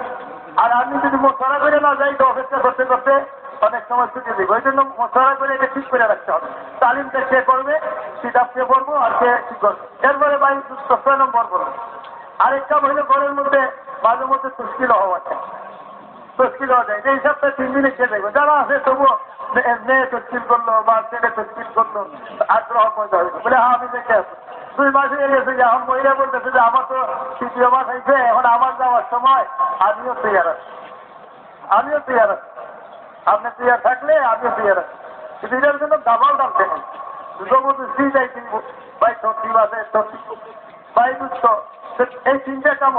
আর আমি যদি মশলা করে না যাই, তো অপেক্ষা করতে করতে অনেক সময় ছুটি দিব। ওই জন্য মশলা করে এটা ঠিক করে রাখতে হবে। তালিমটা কে করবে, সেটা কে করব আর কে ঠিক করবে। এরপরে বাড়ি ছয় নম্বর করবে আরেকটা হইলে ঘরের মধ্যে মাঝে মধ্যে তুষ্কিল হওয়া তস্কিল হওয়া যায় তিন আছে এখন আমার যাওয়ার সময় আমিও তৈয়ার আছি আমিও তৈয়ার আছি আপনি তৈয়ার থাকলে আমিও তৈয়ার আছি জন্য দাবাল ডালতে নেই স্ত্রী যাই কিনব ভাই সত্যি বাসে সত্যি ভাই দুঃখ এই তিনটা কাম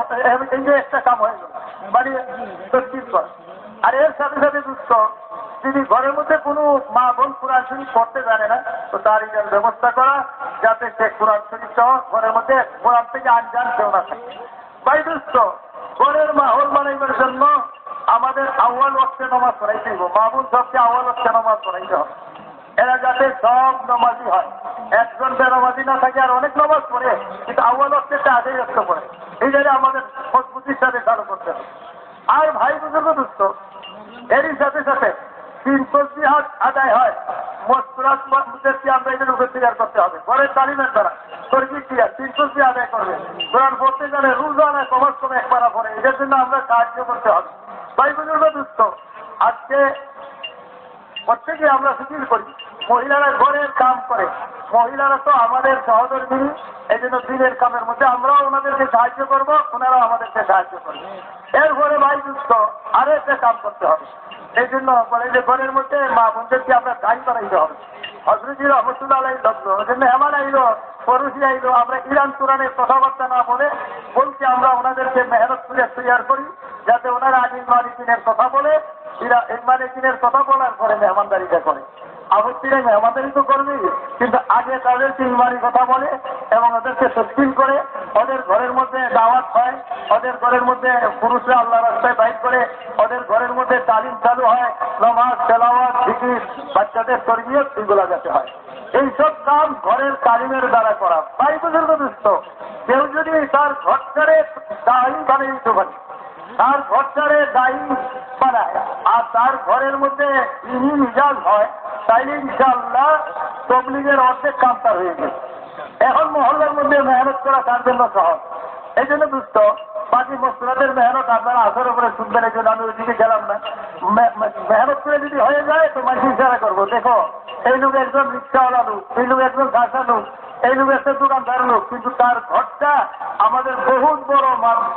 এই- যে একটা কাম হয়ে গেল মানে আর এর সাথে সাথে দুঃখ যদি ঘরের মধ্যে কোনো মা বোন কোরআন শরীফ পড়তে জানে না, তো তার এটার ব্যবস্থা করা, যাতে সে কোরআন শরীফ সহ ঘরের মধ্যে কোরআন থেকে আনজান কেউ না ভাই দুঃখ ঘরের মাহল বানাইবার জন্য আমাদের আউয়াল ওয়াক্তে নামাজ পড়াইতে হইব। মাহবুল সবকে আউয়াল ওয়াক্তে নামাজ পড়াইতে হবে। এরা যাতে সব নমাজি হয়। একজন বেনামাজি না থাকে আর অনেক নমাজ পড়ে, কিন্তু আউয়াল ওয়াক্তে আগেই রক্ত পড়ে এই জন্য আমাদের মজবুতির সাথে চালু করতে হবে। আর ভাই বুজুর্গ দুস্থ এরই সাথে সাথে তিন হাত আদায় হয়। মস্তুরাত মুদেরকে আমরা এদের উপর ক্লিয়ার করতে হবে। ঘরের তালিমের দ্বারা স্বর্গীয় ক্রিয়া তিন তসবি আদায় করবে। কোরআন পড়তে গেলে রোজানা কমাস কমে একবার পড়ে। এদের জন্য আমরা সাহায্য করতে হবে। ভাই বুজুর্গ দুস্থ আজকে প্রত্যেকে আমরা ফিকির করি। মহিলারা ঘরের কাম করে। মহিলারা তো আমাদের সহধর্মী এই জন্য দিনের কামের মধ্যে আমরাও ওনাদেরকে সাহায্য করব, ওনারাও আমাদেরকে সাহায্য করবে। এরপরে ভাই দুস্থ, আরও একটা কাম করতে হবে। এই জন্য বলে যে, ঘরের মধ্যে মা বোনদেরকে আমরা গাড়ি বানাইতে হবে। হজরতি রহমতুল্লাহ লগ্ন ওই জন্য এমন আইলো পরশি আইলো, আমরা ইরান তুরানের কথাবার্তা না বলে বলছি আমরা ওনাদেরকে মেহনত করে তৈয়ার করি, যাতে ওনারা আজ ইলমানি কথা বলে ইলমানি কথা বলার পরে মেহমানদারিটা করে। আপত্তিরে আমাদেরই তো করবেই কিন্তু আগে তাদেরকে ইলমানি কথা বলে এবং ওদেরকে তসকিল করে, ওদের ঘরের মধ্যে দাওয়াত হয়, ওদের ঘরের মধ্যে পুরুষরা আল্লাহ রাস্তায় বাইক করে, ওদের ঘরের মধ্যে তালিম চালু হয়, নমাজ, তেলাওয়াত, জিকির, বাচ্চাদের তরবিয়ত এগুলো যাতে হয়। এইসব কাম ঘরের তালিমের দ্বারা করা। বুজুর্গ দুস্থ কেউ যদি তার ঘরটারে দায়ী বানিয়ে দিতে পারে তার ঘরটারে দায়ী বানায়। আর তার ঘরের মধ্যে ইনি মিজাজ হয়, তাইলে ইনশাল্লাহ তবলিগের অর্ধেক কাম হয়ে গেছে এখন মহল্লার মধ্যে মেহনত করা তার জন্য সহজ। এই জন্য দুস্থ বাকি মসলাদের মেহনত আপনারা আসর উপরে শুনবেন, এই জন্য আমি ওইদিকে গেলাম না। মেহনত করে যদি হয়ে যায়, তো মানুষ ইশারা করব। দেখো, এই লোক একজন রিক্সাওয়ালা লোক, এই লোক একজন ঘাসা লোক, এই লোক একটা দোকানদার লোক, কিন্তু তার ঘরটা আমাদের বহুত বড়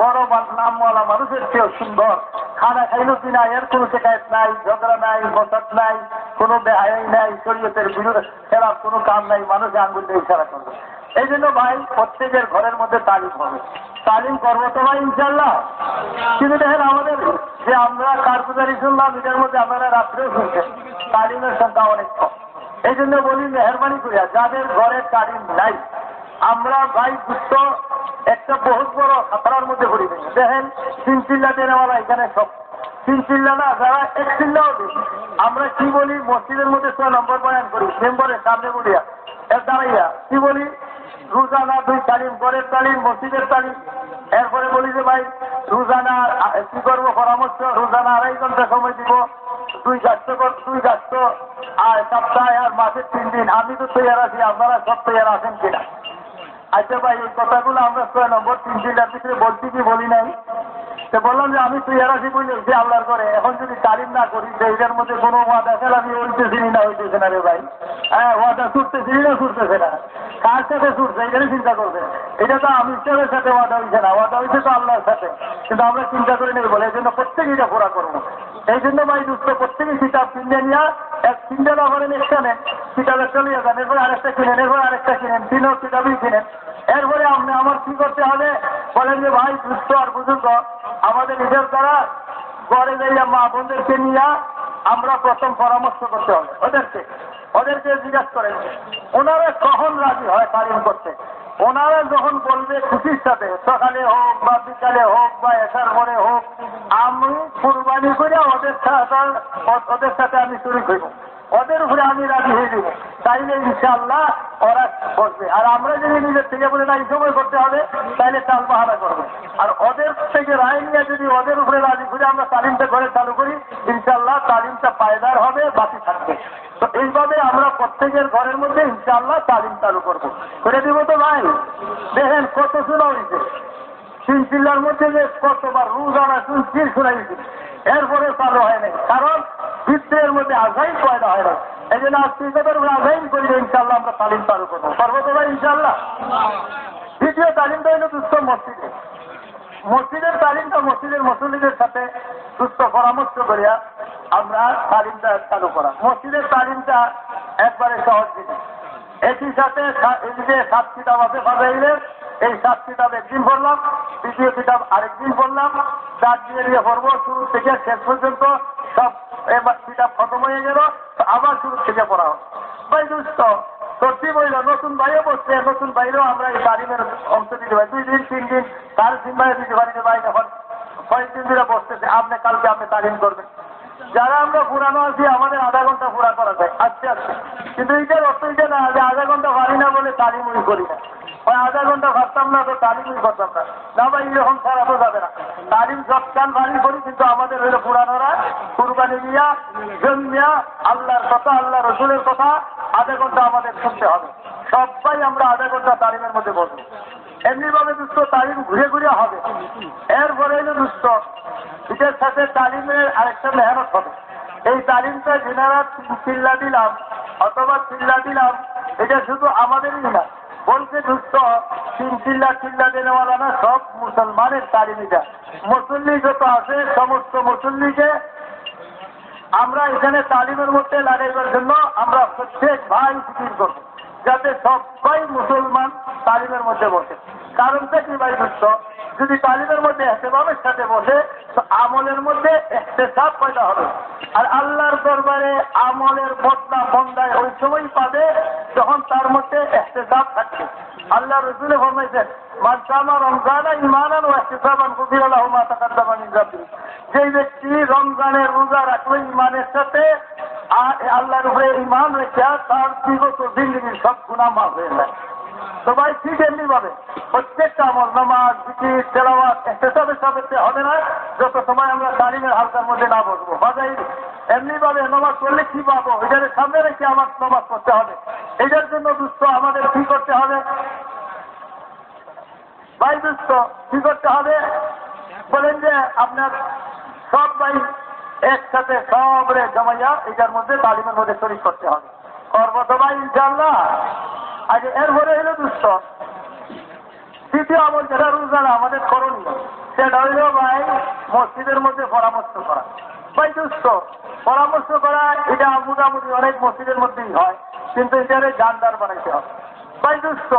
বড় নামওয়ালা মানুষের চেয়েও সুন্দর। খানা খাইলো কিনা এর কোনো শেখায়ত নাই, ঝগড়া নাই বসাত নাই, কোনো বেহাই নাই, শরীয়তের বিরুদ্ধে খেলার কোনো কাম নাই, মানুষ আঙ্গুল দিয়ে ইশারা করবে এই জন্য ভাই, প্রত্যেকের ঘরের মধ্যে তালিম হবে। তালিম করব তো ভাই ইনশাল্লাহ কিন্তু দেখেন আমাদের যে আমরা কারগুজারি শুনলাম, এটার মধ্যে আপনারা রাত্রেও শুনছেন, তালিমের সংখ্যা অনেক কম। এই জন্য বলি, মেহরবানি করিয়া, যাদের ঘরে তালিম নাই, আমরা ভাই দুষ্ট একটা বহুত বড় খাতার মধ্যে নাই। দেখেন তিন চিল্লা দেনেওয়ালা এখানে সব। তিন চিল্লা না, যারা এক চিল্লাও দিই আমরা কি বলি, মসজিদের মধ্যে ছয় নম্বর বয়ান করি, মেম্বরের সামনে বলিয়া, এর দাঁড়াইয়া, কি বলি? রোজানা দুই তালিম ঘরের তালিম, মসজিদের তালিম। এরপরে বলি যে ভাই, রোজানা, কি করব, পরামর্শ, রোজানা আড়াই ঘণ্টা সময় দিব। দুই কর দুই যাচ্ছ আর সপ্তাহে আর মাসের তিন দিন। আমি তো তৈয়ার আছি, আপনারা সব তৈয়ার আছেন কিনা? আচ্ছা ভাই, এই কথাগুলো আমরা ছয় নম্বর, তিন দিনের ভিতরে বলছি কি বলি নাই? বললাম যে আমি আছি বলে যে আল্লাহর করে এখন যদি তালিম না করি যে এটার মধ্যে কোনো ওয়াদা খেলামি হইতেছি না হইতেছে না রে ভাই। হ্যাঁ ওয়াদা ছুটতেছি না, ছুটতেছে না। কার সাথে ছুটছে? এটাই চিন্তা করবে। এটা তো আমি ইসলামের সাথে ওয়াদা হয়েছে না। ওয়াদা হয়েছে তো আল্লাহর সাথে। কিন্তু আমরা চিন্তা করে নেই বলে এই জন্য প্রত্যেকে এটা পুরা করব। এই জন্য ভাই দুষ্ট প্রত্যেকে কিতাব কিনে নিয়ে, এক তিনটা না করেন নেন কিতাবের চলে যান এরপরে আরেকটা কিনেন, এরপরে আরেকটা কিনেন, তিনও কিতাবই কিনেন। এরপরে আপনি আমার কি করতে হবে? বলেন যে ভাই, দুষ্ট আর বুজুর্গ আমাদের নিজের দ্বারা ঘরে যাইয়া মা বোনদেরকে নিয়ে আমরা প্রথম পরামর্শ করতে হবে। ওদেরকে ওদেরকে জিজ্ঞাসা করেন ওনারা কখন রাজি হয় তালিম করতে? ওনারা যখন বলবে খুশির সাথে, সকালে হোক বা বিকালে হোক বা এসার পরে হোক, আমি কুরবানি করে ওদের সাথে ওদের সাথে আমি শুরু করব। ওদের উপরে আমি রাজি হয়ে দেবো তাইলে ইনশাল্লাহ ওরা বসবে আর আমরা যদি নিজের থেকে বলে না সময় করতে হবে তাইলে চাল বাহানা করবে। আর ওদের থেকে রায় নিয়ে যদি ওদের উপরে রাজি করে, আমরা তালিমটা ঘরে চালু করি ইনশাল্লাহ তালিমটা পায়দার হবে, বাকি থাকবে। তো এইভাবে আমরা প্রত্যেকের ঘরের মধ্যে ইনশাল্লাহ তালিম চালু করব। করে দিব তো ভাই? দেখেন কত শোনা হয়েছে তিন চিল্লার মধ্যে যে কতবার রুজ আনা শুনছি শোনাইছি। এরপরে চালু হয় নাই কারণ চিত্রের মধ্যে আজাইন পয়দা হয় না এই জন্য আজকে উপরে আজাইন করিলে ইনশাল্লাহ আমরা তালিম চালু করব। ভাই ইনশাল্লাহ দ্বিতীয় তালিমটা হলো দুস্থ মসজিদে। মসজিদের তালিমটা মসজিদের মুসল্লিদের সাথে সুস্থ পরামর্শ করিয়া আমরা তালিমটা চালু করা। মসজিদের তালিমটা একবারে সহজ জিনিস। একই সাথে সাত কিতাব আছে, ফাজাইলের। এই চার কিতাব একদিন পড়লাম দ্বিতীয় কিতাব আরেকদিন পড়লাম চার দিয়ে দিয়ে পড়ব শুরু থেকে শেষ পর্যন্ত সব এবার কিতাব খতম হয়ে গেল আবার শুরু থেকে পড়া ভাই দুষ্ট সত্যি বইল নতুন ভাইও বসছে, নতুন বাইরেও আমরা এই তালিমের অংশ দিতে পারি। দুই দিন, তিন দিন চার দিন বাইরে দিতে পারি যে ভাই যখন কয়েকদিন ধরে বসতেছে, আপনি কালকে আপনি তালিম করবেন। যারা আমরা পুরানো আছি, আমাদের আধা ঘণ্টা পুরা করা যায়, আস্তে আস্তে। কিন্তু এইটার এটা না যে আধা ঘণ্টা পারি না বলে তালিমুই করি না। আধা ঘণ্টা ভাবতাম না তো তালিমই করতাম না না ভাই এরকম ছাড়া যাবে না। তালিম সব কান বাড়ি করি, কিন্তু আমাদের হইল পুরানোরা, কুরবানি দিয়া জন্মিয়া আল্লাহর কথা আল্লাহ রসুলের কথা, আধা ঘণ্টা আমাদের শুনতে হবে। সবাই আমরা আধা ঘণ্টা তালিমের মধ্যে বসবো। এমনি ভাবে দুষ্ট তালিম ঘুরে ঘুরে হবে। এরপরে হলো দুষ্ট এটার সাথে তালিমের আরেকটা মেহনত হবে। এই তালিমটা যেনারা চিল্লা দিলাম অথবা চিল্লা দিলাম এটা শুধু আমাদেরই না বলছে, দুষ্ট তিন চিল্লা চিল্লা দেওয়ালা না সব মুসলমানের তালিমিটা মুসল্লি যত আছে, সমস্ত মুসল্লিকে আমরা এখানে তালিমের মধ্যে লাগাইবার জন্য আমরা প্রত্যেক ভাই করব। যাতে সবাই মুসলমান তালিমের মধ্যে বসে। কারণটা কি ভাই দুষ্ট যদি তালিমের মধ্যে এহতেবামের সাথে বসে আমলের মধ্যে এহতেসাব পয়দা হবে। আর আল্লাহর দরবারে আমলের বদলা বন্দায় ওই সময় পাবে যখন তার মধ্যে এহতেসাব থাকবে। আল্লাহ রসুলে ফরমাইছেন মানসামা রমজানা ইমানান ও এহতেসাবান কুবির আল্লাহ মা তাকাদ্দামা মিন রাব্বিহি। যেই ব্যক্তি রমজানের রোজা রাখবে ইমানের সাথে আল্লাহর উপরে ইমান রেখে তার বিগত জিন্দগির সব গুণা মাফ হয়ে যায়। ভাই ঠিক এমনি ভাবে প্রত্যেকটা আমল, নামাজ, জিকির, তেলাওয়াত এসবের সাথে হবে না। যত সময় আমরা তালিমের হালকার মধ্যে না বসবো। বাজাই এমনি ভাবে নামাজ পড়লে কি পাবো? এটার সামনে রেখে আমার নামাজ পড়তে হবে। এটার জন্য দুস্থ আমাদের কি করতে হবে? ভাই দুস্থ, কি করতে হবে? বলেন যে আপনার সব ভাই একসাথে সবরে জমাইয়া এটার মধ্যে তালিমের মধ্যে শরীর করতে হবে। ভাই ইনশাল্লাহ আজ এরপরে হলো দুষ্ট তৃতীয় আমল যেটা রোজানা আমাদের করণীয়। সেটা হইল ভাই মসজিদের মধ্যে পরামর্শ করা। ভাই দুষ্ট পরামর্শ করা, এটা মোটামুটি অনেক মসজিদের মধ্যেই হয়, কিন্তু এটারে জানদার বানাইতে হবে। ভাই দুষ্ট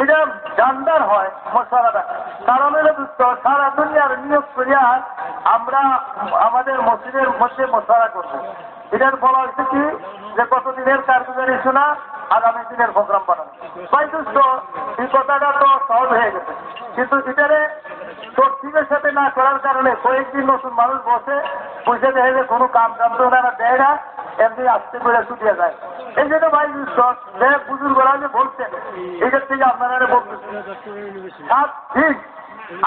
এটা জানদার হয় মশলাটা। কারণ হলো দুষ্ট সারা দুনিয়ার নিয়োগ করিয়া আমরা আমাদের মসজিদের মধ্যে মশলা করব। এটার বলা হয়েছে কি? যে কতদিনের কার্যকারী শোনা আগামী দিনের প্রোগ্রাম বানানো এই কথাটা তো সহজ হয়ে গেছে। কিন্তু এটারে তরতিবের সাথে না করার কারণে কয়েকদিন নতুন মানুষ বসে বসে দেখে যে কোনো কাম কাম তো ওনারা দেয় না, এমনি আসতে করে ছুটিয়ে যায় এই জন্য ভাই দুষ্ট বুজুর্গরা যে বলছেন এইটার থেকে আপনারা বলতেছেন ঠিক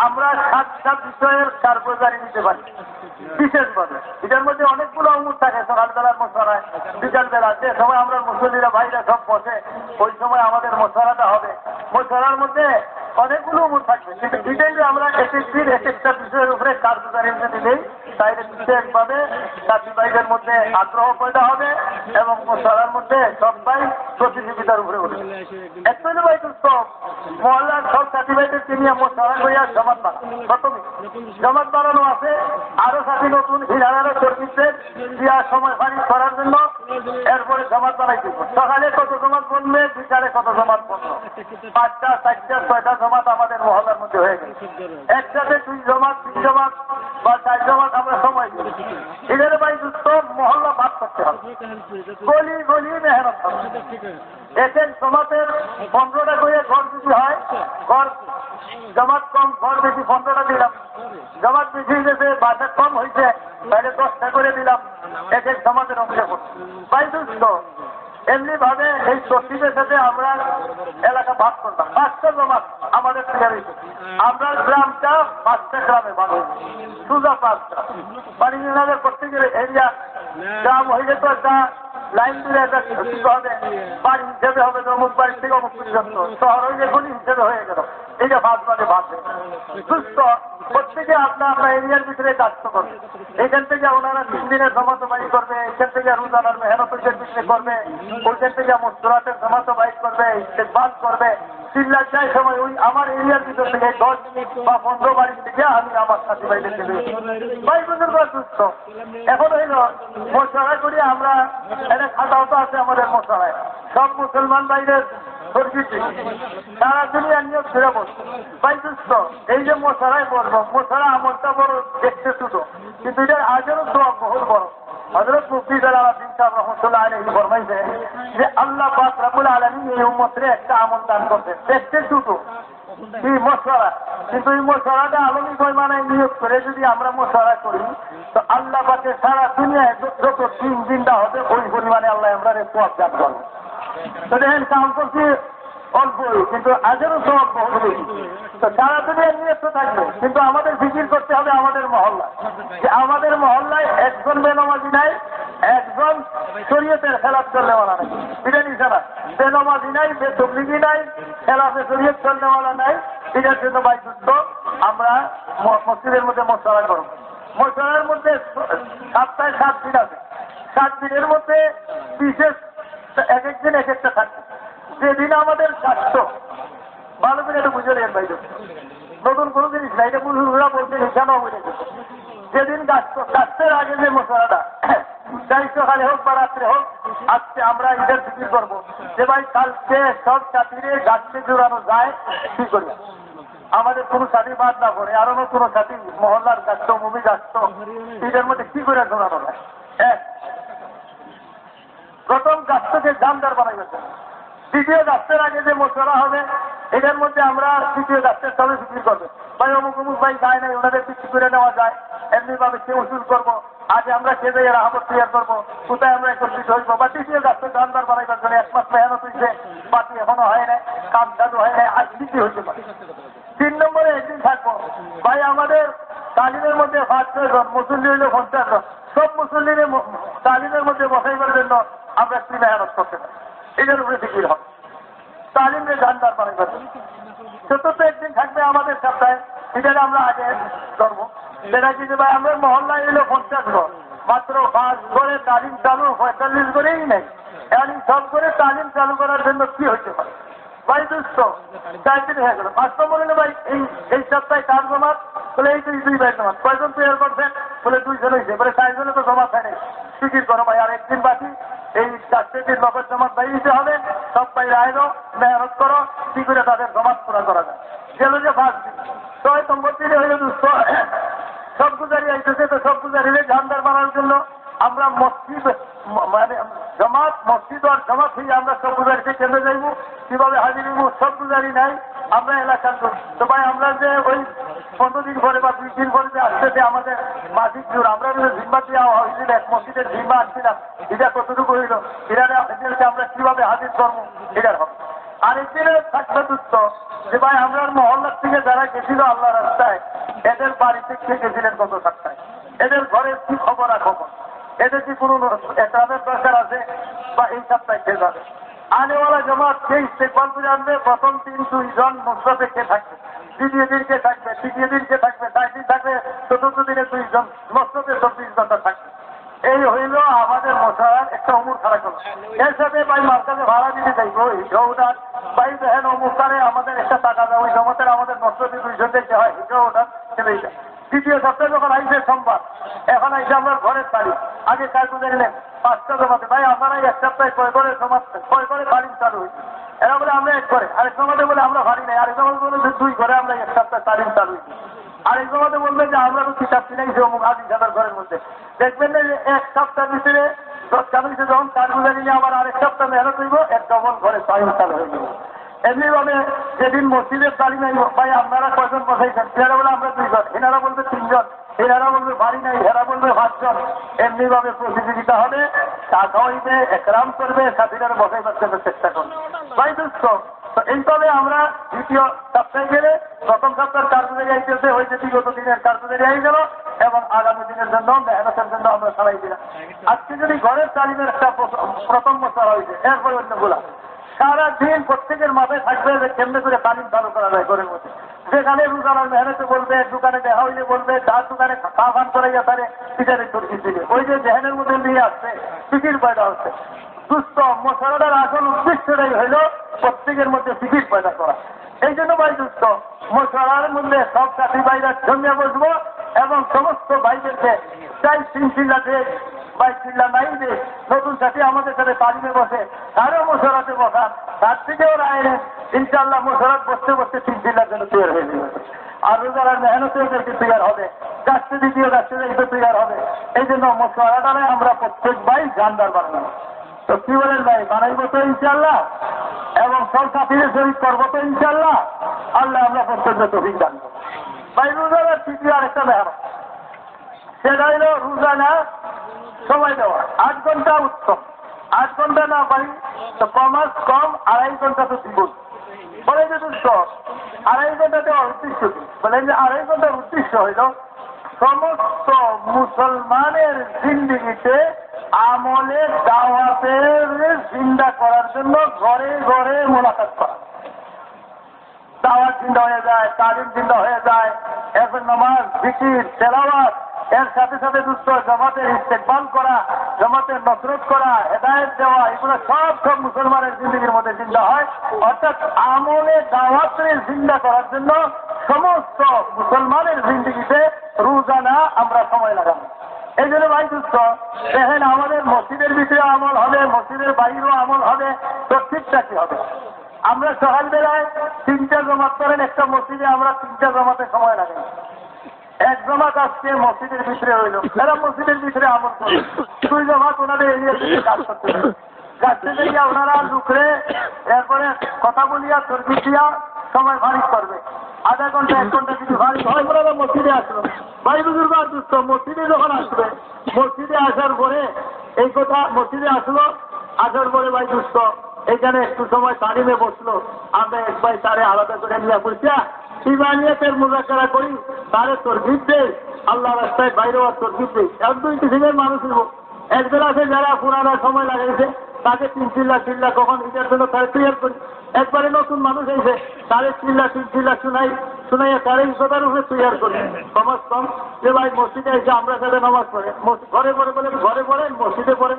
আমরা সাত সাত বিষয়ের কার্যকারী নিতে পারি। বিশেষভাবে এটার মধ্যে অনেকগুলো অঙ্গুর থাকে, সকালবেলার মশলায় বিকালবেলা, যে সময় আমরা মুসল্লিরা ভাইরা সব বসে, ওই সময় আমাদের মশলাটা হবে। মশলার মধ্যে অনেকগুলো অঙ্গুর থাকবে। কিন্তু যে আমরা এক একদিন এক একটা বিষয়ের উপরে কার্যকারী যদি নেই, তাইলে বিশেষভাবে ভাইদের মধ্যে আগ্রহ পয়দা হবে এবং মশলার মধ্যে সবাই প্রতিযোগিতার উপরে উঠে একচুয়ালি ভাই তো সব মহল্লার সব সাথীভাইদেরকে নিয়ে সারা করিয়া জমাত বানানো আছে, আরও সাথী নতুন হিরানারও কর্মীদের দেওয়ার সময় ফাঁড়ি করার জন্য। এরপরে জমাত দিব সকালে কত জমাত বলবে বিকালে কত জমাত বলব পাঁচটা, চারটা, ছয়টা জমাত আমাদের মহল্লার মধ্যে হয়ে গেছে। একসাথে দুই জমাত, তিন জমাত বা চার জমাত আমরা সময় দিই। এদের ভাই দুস্থ মহল্লা ভাগ করতে হবে। গলি গলি মেহনত হবে সমাজের পনেরোটা করে ঘর বেশি হয়, ঘর জমাত কম, ঘর বেশি, পনেরোটা দিলাম। জমাত বেশি হয়েছে বাজার কম হয়েছে বাইরে দশটা করে দিলাম। এক সমাজের অংশে ভাই দুস্থ এমনি ভাবে এই তসিদের সাথে আমরা এলাকা ভাগ করতাম। পাঁচটা জমাত আমাদের আমরা গ্রামটা পাঁচটা গ্রামে হয়েছে সুজা পাঁচটা বাণিজ্যনগর করতে গেলে এরিয়া, গ্রাম হয়ে যেত একটা লাইন দিলে একটা হবে। বাড়ি হিসেবে হবে অমুক বাড়ি থেকে অমুক শহর হয়ে গলি হিসেবে হয়ে গেল। এইটা ভাগ মানে ভাগ সুস্থ। প্রত্যেকে আপনার আপনার এরিয়ার ভিতরে কাজ করবে এখান থেকে ওনারা তিন দিনের জমাতো বাইক করবে, এখান থেকে রোজানার মেহনতের বিক্রি করবে। ওইখান থেকে মজুরাতের জমাতো বাইক করবে ইস্তেকবাদ করবে। চিল্লার যায় সময় ওই আমার এরিয়ার ভিতর থেকে দশ বা পনেরো বাড়ি থেকে আমি আমার সাথী বাইদেরকে ভাই বুঝুর্গ সুস্থ। এখন হইল মশলা করি আমরা এটা খাতাও তো আছে আমাদের মশলায় সব মুসলমান বাইরের এই যে মশলায় বলব মশলা আমলটা বড়, দেখতে ছোট কিন্তু এটার আজেরও তো বহুত বড়। হজরত মুফতি যে আল্লাহ নিয়োগ করে যদি আমরা মশলা করি, তো আল্লাহ পাকে সারা দুনিয়ায় যত তিন দিনটা হবে, ওই পরিমাণে আল্লাহ আমরা সোয়াব দান করব। তো দেখেন, কাম অল্পই, কিন্তু আজেরও সব বহু বেশি তো সারা দুনিয়া নিয়ে থাকবে, কিন্তু আমাদের ফিকির করতে হবে আমাদের মহল্লায়। যে আমাদের মহল্লায় একজন বেনমাজি নাই, একজন শরীয়তের খেলাফ চলনেওয়ালা নাই। বিরিয়ানি ছাড়া। বেনমাজি নাই বেতবলিগি নাই, খেলাফে শরীয়ত চলনেওয়ালা নাই। এটার জন্য বাইযুক্ত আমরা মসজিদের মধ্যে মশলা করব। মশলার মধ্যে সপ্তাহে সাত দিন আছে। সাত দিনের মধ্যে বিশেষ এক একদিন এক একটা থাকবে। যেদিন আমাদের স্বাস্থ্য ভালো করে একটু বুঝে নেন বাইরে নতুন কোনো জিনিস না এটা বুঝুরা বলতে বুঝে যেদিন স্বাস্থ্যের আগে যে মশলাটা সকালে হোক বা রাত্রে হোক, আজকে আমরা ঈদের ফিকির করব। যে ভাই কালকে সব চাকরিরে গাছকে জোড়ানো যায়, কি করি? আমাদের কোনো সাথী বাদ না করে আরও কোনো সাথী, মহল্লার গাছ মুভি গাছ ঈদের মধ্যে কি করে জোড়ানো যায়? প্রথম গাছটাকে জামদার বানাই গেছে দ্বিতীয় গাছের আগে যে মশলা হবে এটার মধ্যে আমরা তৃতীয় গাছের সবে বিক্রি করবে। ভাই, অমুক অমুক ভাই যায় নাই, ওনাদের বিক্রি করে নেওয়া যায়। এমনি ভাবে কে উসুল করব। আজ আমরা কে যাই রাহবত তৈরি করব। কোথায় আমরা একত্রিত হইবো? বা তৃতীয় গাছের জামদার বানাইবার জন্য এক মাস মেহনত হয়েছে বাকি এখনও হয় নাই, কাম চালু হয় নাই, আজ কি হইতে পারে। তিন নম্বরে একদিন থাকব। ভাই, আমাদের তালিমের মধ্যে পাঁচ জন, মুসল্লি হইলে পঞ্চাশ জন। সব মুসল্লির তালিমের মধ্যে বসাইবার জন্য আমরা একটি মেহনত করতে পারি। এটার উপরে ফিকির হবে। তালিমে জানদার পানি করবে চতুর্থ একদিন থাকবে আমাদের সপ্তাহে। এটা আমরা আগে ধরবো। সেটা কি যে ভাই, আমরা মহল্লায় এলো পঞ্চাশ ঘর। মাত্র পাঁচ করে তালিম চালু, পঁয়তাল্লিশ করেই নেই। এখন সব করে তালিম চালু করার জন্য কি হইতে পারে? ভাই, দুষ্ট। চার দিন হয়ে গেল। পাঁচ নম্বর হলো ভাই, এই এই সপ্তাহে কার জমাত বলে এই দুই দুই ভাই জমাত কয়জন তৈরি করছেন বলে দুইজন হয়েছে। বলে চারজনে তো জমা খায় ফিকির করো ভাই আর একদিন বাকি, এই চারটে দিন নগদ জমা বাইরে দিতে হবে, সব ভাই আইলো মেহনত করো, কি করে তাদের জমা পুরা করা যায়? গেল যে ফার্স্ট ছয় নম্বর দিনে হয়ে গেল সব গুজারি আইতেছে, তো সব গুজারিলে জানদার মারার জন্য আমরা মসজিদ মানে জমাত, মসজিদ আর জমাত হয়ে আমরা সব গুজারিতে কেন্দ্রে যাইব। কীভাবে হাজির হইব, সব গুজারি নাই, আমরা এলাকার লোক তো আমরা যে ওই পনেরো দিন পরে বা দুই দিন পরে যে আসতেছে আমাদের মাসিক জোর আমরা যে জিম্মা দেওয়া হয়েছিল এক মসজিদের জিম্মা আসছিলাম, এটা কতটুকু হইল এটারে এদেরকে আমরা কীভাবে হাজির করব, এটার হবে। আর একদিনে থাকবে দুঃখ যে ভাই, আমরা মহল্লার থেকে যারা গেছিল আল্লাহ রাস্তায়, এদের বাড়িতে কে গেছিলেন কত সপ্তাহে এদের ঘরের কি খবর আর খবর? এদের কি কোনো একরামের দরকার আছে? বা এই সপ্তাহে কে যাবে আনেওয়ালা জমাত কে ইস্তেকবাল করে আনবে, প্রথম দিন দুইজন কে থাকবে? দ্বিতীয় দিন কে থাকবে? তৃতীয় দিন কে থাকবে? চার থাকবে? চতুর্থ দিনে দুইজন মসজিদে চব্বিশ ঘণ্টা থাকবে। এই হইল আমাদের মশার একটা অমুর খারাপ করবে এর সাথে ভাই মার্কেটে ভাড়া দিতে চাইব হিসাব ওটার ভাই দেখেন অমুকারে আমাদের একটা টাকা দেয় ওই জমাতের আমাদের নষ্ট দেখতে হয় হিসাব ওটার ছেলে দ্বিতীয় সপ্তাহে যখন আইসে সোমবার, এখন আইসে আমার ঘরের তারিখ আগে কালকুদের নেন পাঁচটা জমাতে। ভাই, আপনারা এক সপ্তাহে কয় করে সমাজ কয় করে তারিখ চালু হয়েছে? এরা বলে, আমরা এক করে আরেক সমাজে বলে, আমরা ভারি নাই। আরেক সমাজে বলে, দুই করে আমরা এক সপ্তাহে তারিখ চালু হয়েছি। আরেক সমাজে বলবে যে, আমরা তো কিতাব চিনাইছি অমুক আদি সাদার ঘরের মধ্যে। দেখবেন না যে, এক সপ্তাহ ভিতরে দশ কামিছে যখন কারগুলো নিয়ে আবার আরেক সপ্তাহ মেহনত হইব, এক ডবল ঘরে তারিখ চালু হয়ে যাবে এমনিভাবে যেদিন মসজিদের তালি নাই, ভাই, আপনারা কয়জন বসাইছেন? এনারা বলে, আমরা দুইজন। এনারা বলবে, তিনজন। এনারা বলবে, বাড়ি নাই। এরা বলবে, পাঁচজন। এমনিভাবে প্রতিযোগিতা হবে, টাকা হইবে, একরাম করবে, সাথীরা বসাই পাচ্ছে চেষ্টা করবে। ভাই দুঃখ তো এইভাবে আমরা দ্বিতীয় সপ্তাহে গেলে প্রথম সপ্তাহের কার্যদারি আইতেছে হয়েছে বিগত দিনের কার্যদারি আই গেল এবং আগামী দিনের জন্য, মেহনতের জন্য আমরা চালাই দিলাম। আজকে যদি ঘরের তালিমের একটা প্রথম বছর হয়েছে এরপরে অন্যগুলা। সারা দিন প্রত্যেকের মাথায় থাকবে যে কেমনে করে তালিম চালু করা যায় ঘরের মধ্যে। যেখানে দোকানের মেহনতে বলবে, দোকানে দেখা হইলে বলবে তার দোকানে খাওয়ান করাইয়া তারে টিচারের চর্চি দিলে ওই যে জেহেনের মধ্যে নিয়ে আসছে ফিকির পয়দা হচ্ছে। সুস্থ মশলাটার আসল উদ্দেশ্যটাই হইল প্রত্যেকের মধ্যে ফিকির পয়দা করা। এই জন্য ভাই দুস্থ মশলার মধ্যে সব সাথী ভাইরা জমিয়ে বসবো এবং সমস্ত ভাইদেরকে চাই চিন্তা নতুন সাথী আমাদের সাথে তালিমে বসে। তারও মশলাতে বসা। তার থেকেও রায় নেন। ইনশাল্লাহ মশলাত বসতে বসতে তিন চিল্লার জন্য তৈরি হয়ে যাবে। আর রোজার মেহনতে ওদেরকে তৈরি হবে। গাছতে দ্বিতীয় গাছতে তৈরি হবে। এই জন্য মশলাটারে আমরা প্রত্যেক ভাই জানদার বানাবো। তো কি বলেন ভাই, বানাইবো তো ইনশাল্লাহ এবং সব সাথীদের শরীর করব তো ইনশাল্লাহ আল্লাহ আমরা প্রত্যেক তফিক জানব ভাই, রোজার তৃতীয় আরেকটা মেহনত। সেটা হইল রোজানা সময় দেওয়া। আট ঘণ্টা উত্তম। আট ঘণ্টা না পাই, তো কমাস কম, আড়াই ঘণ্টা তো দিব বলে যে দুঃখ আড়াই ঘণ্টা দেওয়ার উদ্দেশ্য কি? বলেন যে আড়াই ঘণ্টার উদ্দেশ্য হইল, সমস্ত মুসলমানের জিন্দিগিতে আমলে দাওয়াতের চিন্তা করার জন্য ঘরে ঘরে মোলাকাত করা। দাওয়াত চিন্তা হয়ে যায়, তালিম চিন্তা হয়ে যায় এখন নামাজ, জিকির, তেলাওয়াত এর সাথে সাথে দুষ্ট জমাতের ইস্তেকবাল করা, জমাতের নসরত করা, হেদায়ত দেওয়া, এগুলো সব সব মুসলমানের জিন্দগির মধ্যে চিন্তা হয়। অর্থাৎ আমলে দাওয়াতের চিন্তা করার জন্য সমস্ত মুসলমানের জিন্দগিতে রোজানা আমরা সময় লাগাবো। এই জন্য ভাই দুঃখ দেখেন আমাদের মসজিদের ভিতরে আমল হবে, মসজিদের বাইরেও আমল হবে, তো ঠিকঠাকই হবে? আমরা সকালবেলায় তিনটা জমাত করেন, একটা মসজিদে আমরা তিনটা জমাতে সময় লাগে এক জমাত আজকে মসজিদের ভিতরে হইল। এরা মসজিদের ভিতরে আমল করে দুই জমাত ওনাদের এরিয়া থেকে কাজ করতে হবে গাছতে ওনারা লুকরে এরপরে কথা বলিয়া তর্কি দিয়া সময় ভারিক করবে। আধা ঘণ্টা, এক ঘণ্টা কিছু ভারিক হয়, ওনারা মসজিদে আসলো ভাই বুজুর্গ দুস্থ মসজিদে যখন আসবে, মসজিদে আসার পরে এই কথা মসজিদে আসলো। আসার পরে ভাই দুস্থ এখানে একটু সময় তালিমে বসল। আমরা এক ভাই তারে আলাদা করে নিয়ে বলছিয়া ইমানিয়তের মোজাকারা করি, তারে তরবিদ দেয় আল্লাহ রাস্তায় বাইরে আর তরবিদ দেয় এক দুই কিসিমের মানুষ একজন আছে যারা পুরানা সময় লাগাইছে, তাকে তিন চিল্লা চিল্লা কখন এটার জন্য তারে ক্লিয়ার করি। একবারে নতুন মানুষ এসে তারে চিল্লা তিন চিল্লা শুনাই, শুনাইয়া তারে কথার উপরে তৈয়ার করি। সমাজ কম। যে ভাই মসজিদে এসে আমরা সাথে নামাজ পড়ে। ঘরে পড়ে বলে, ঘরে পড়েন, মসজিদে পড়েন।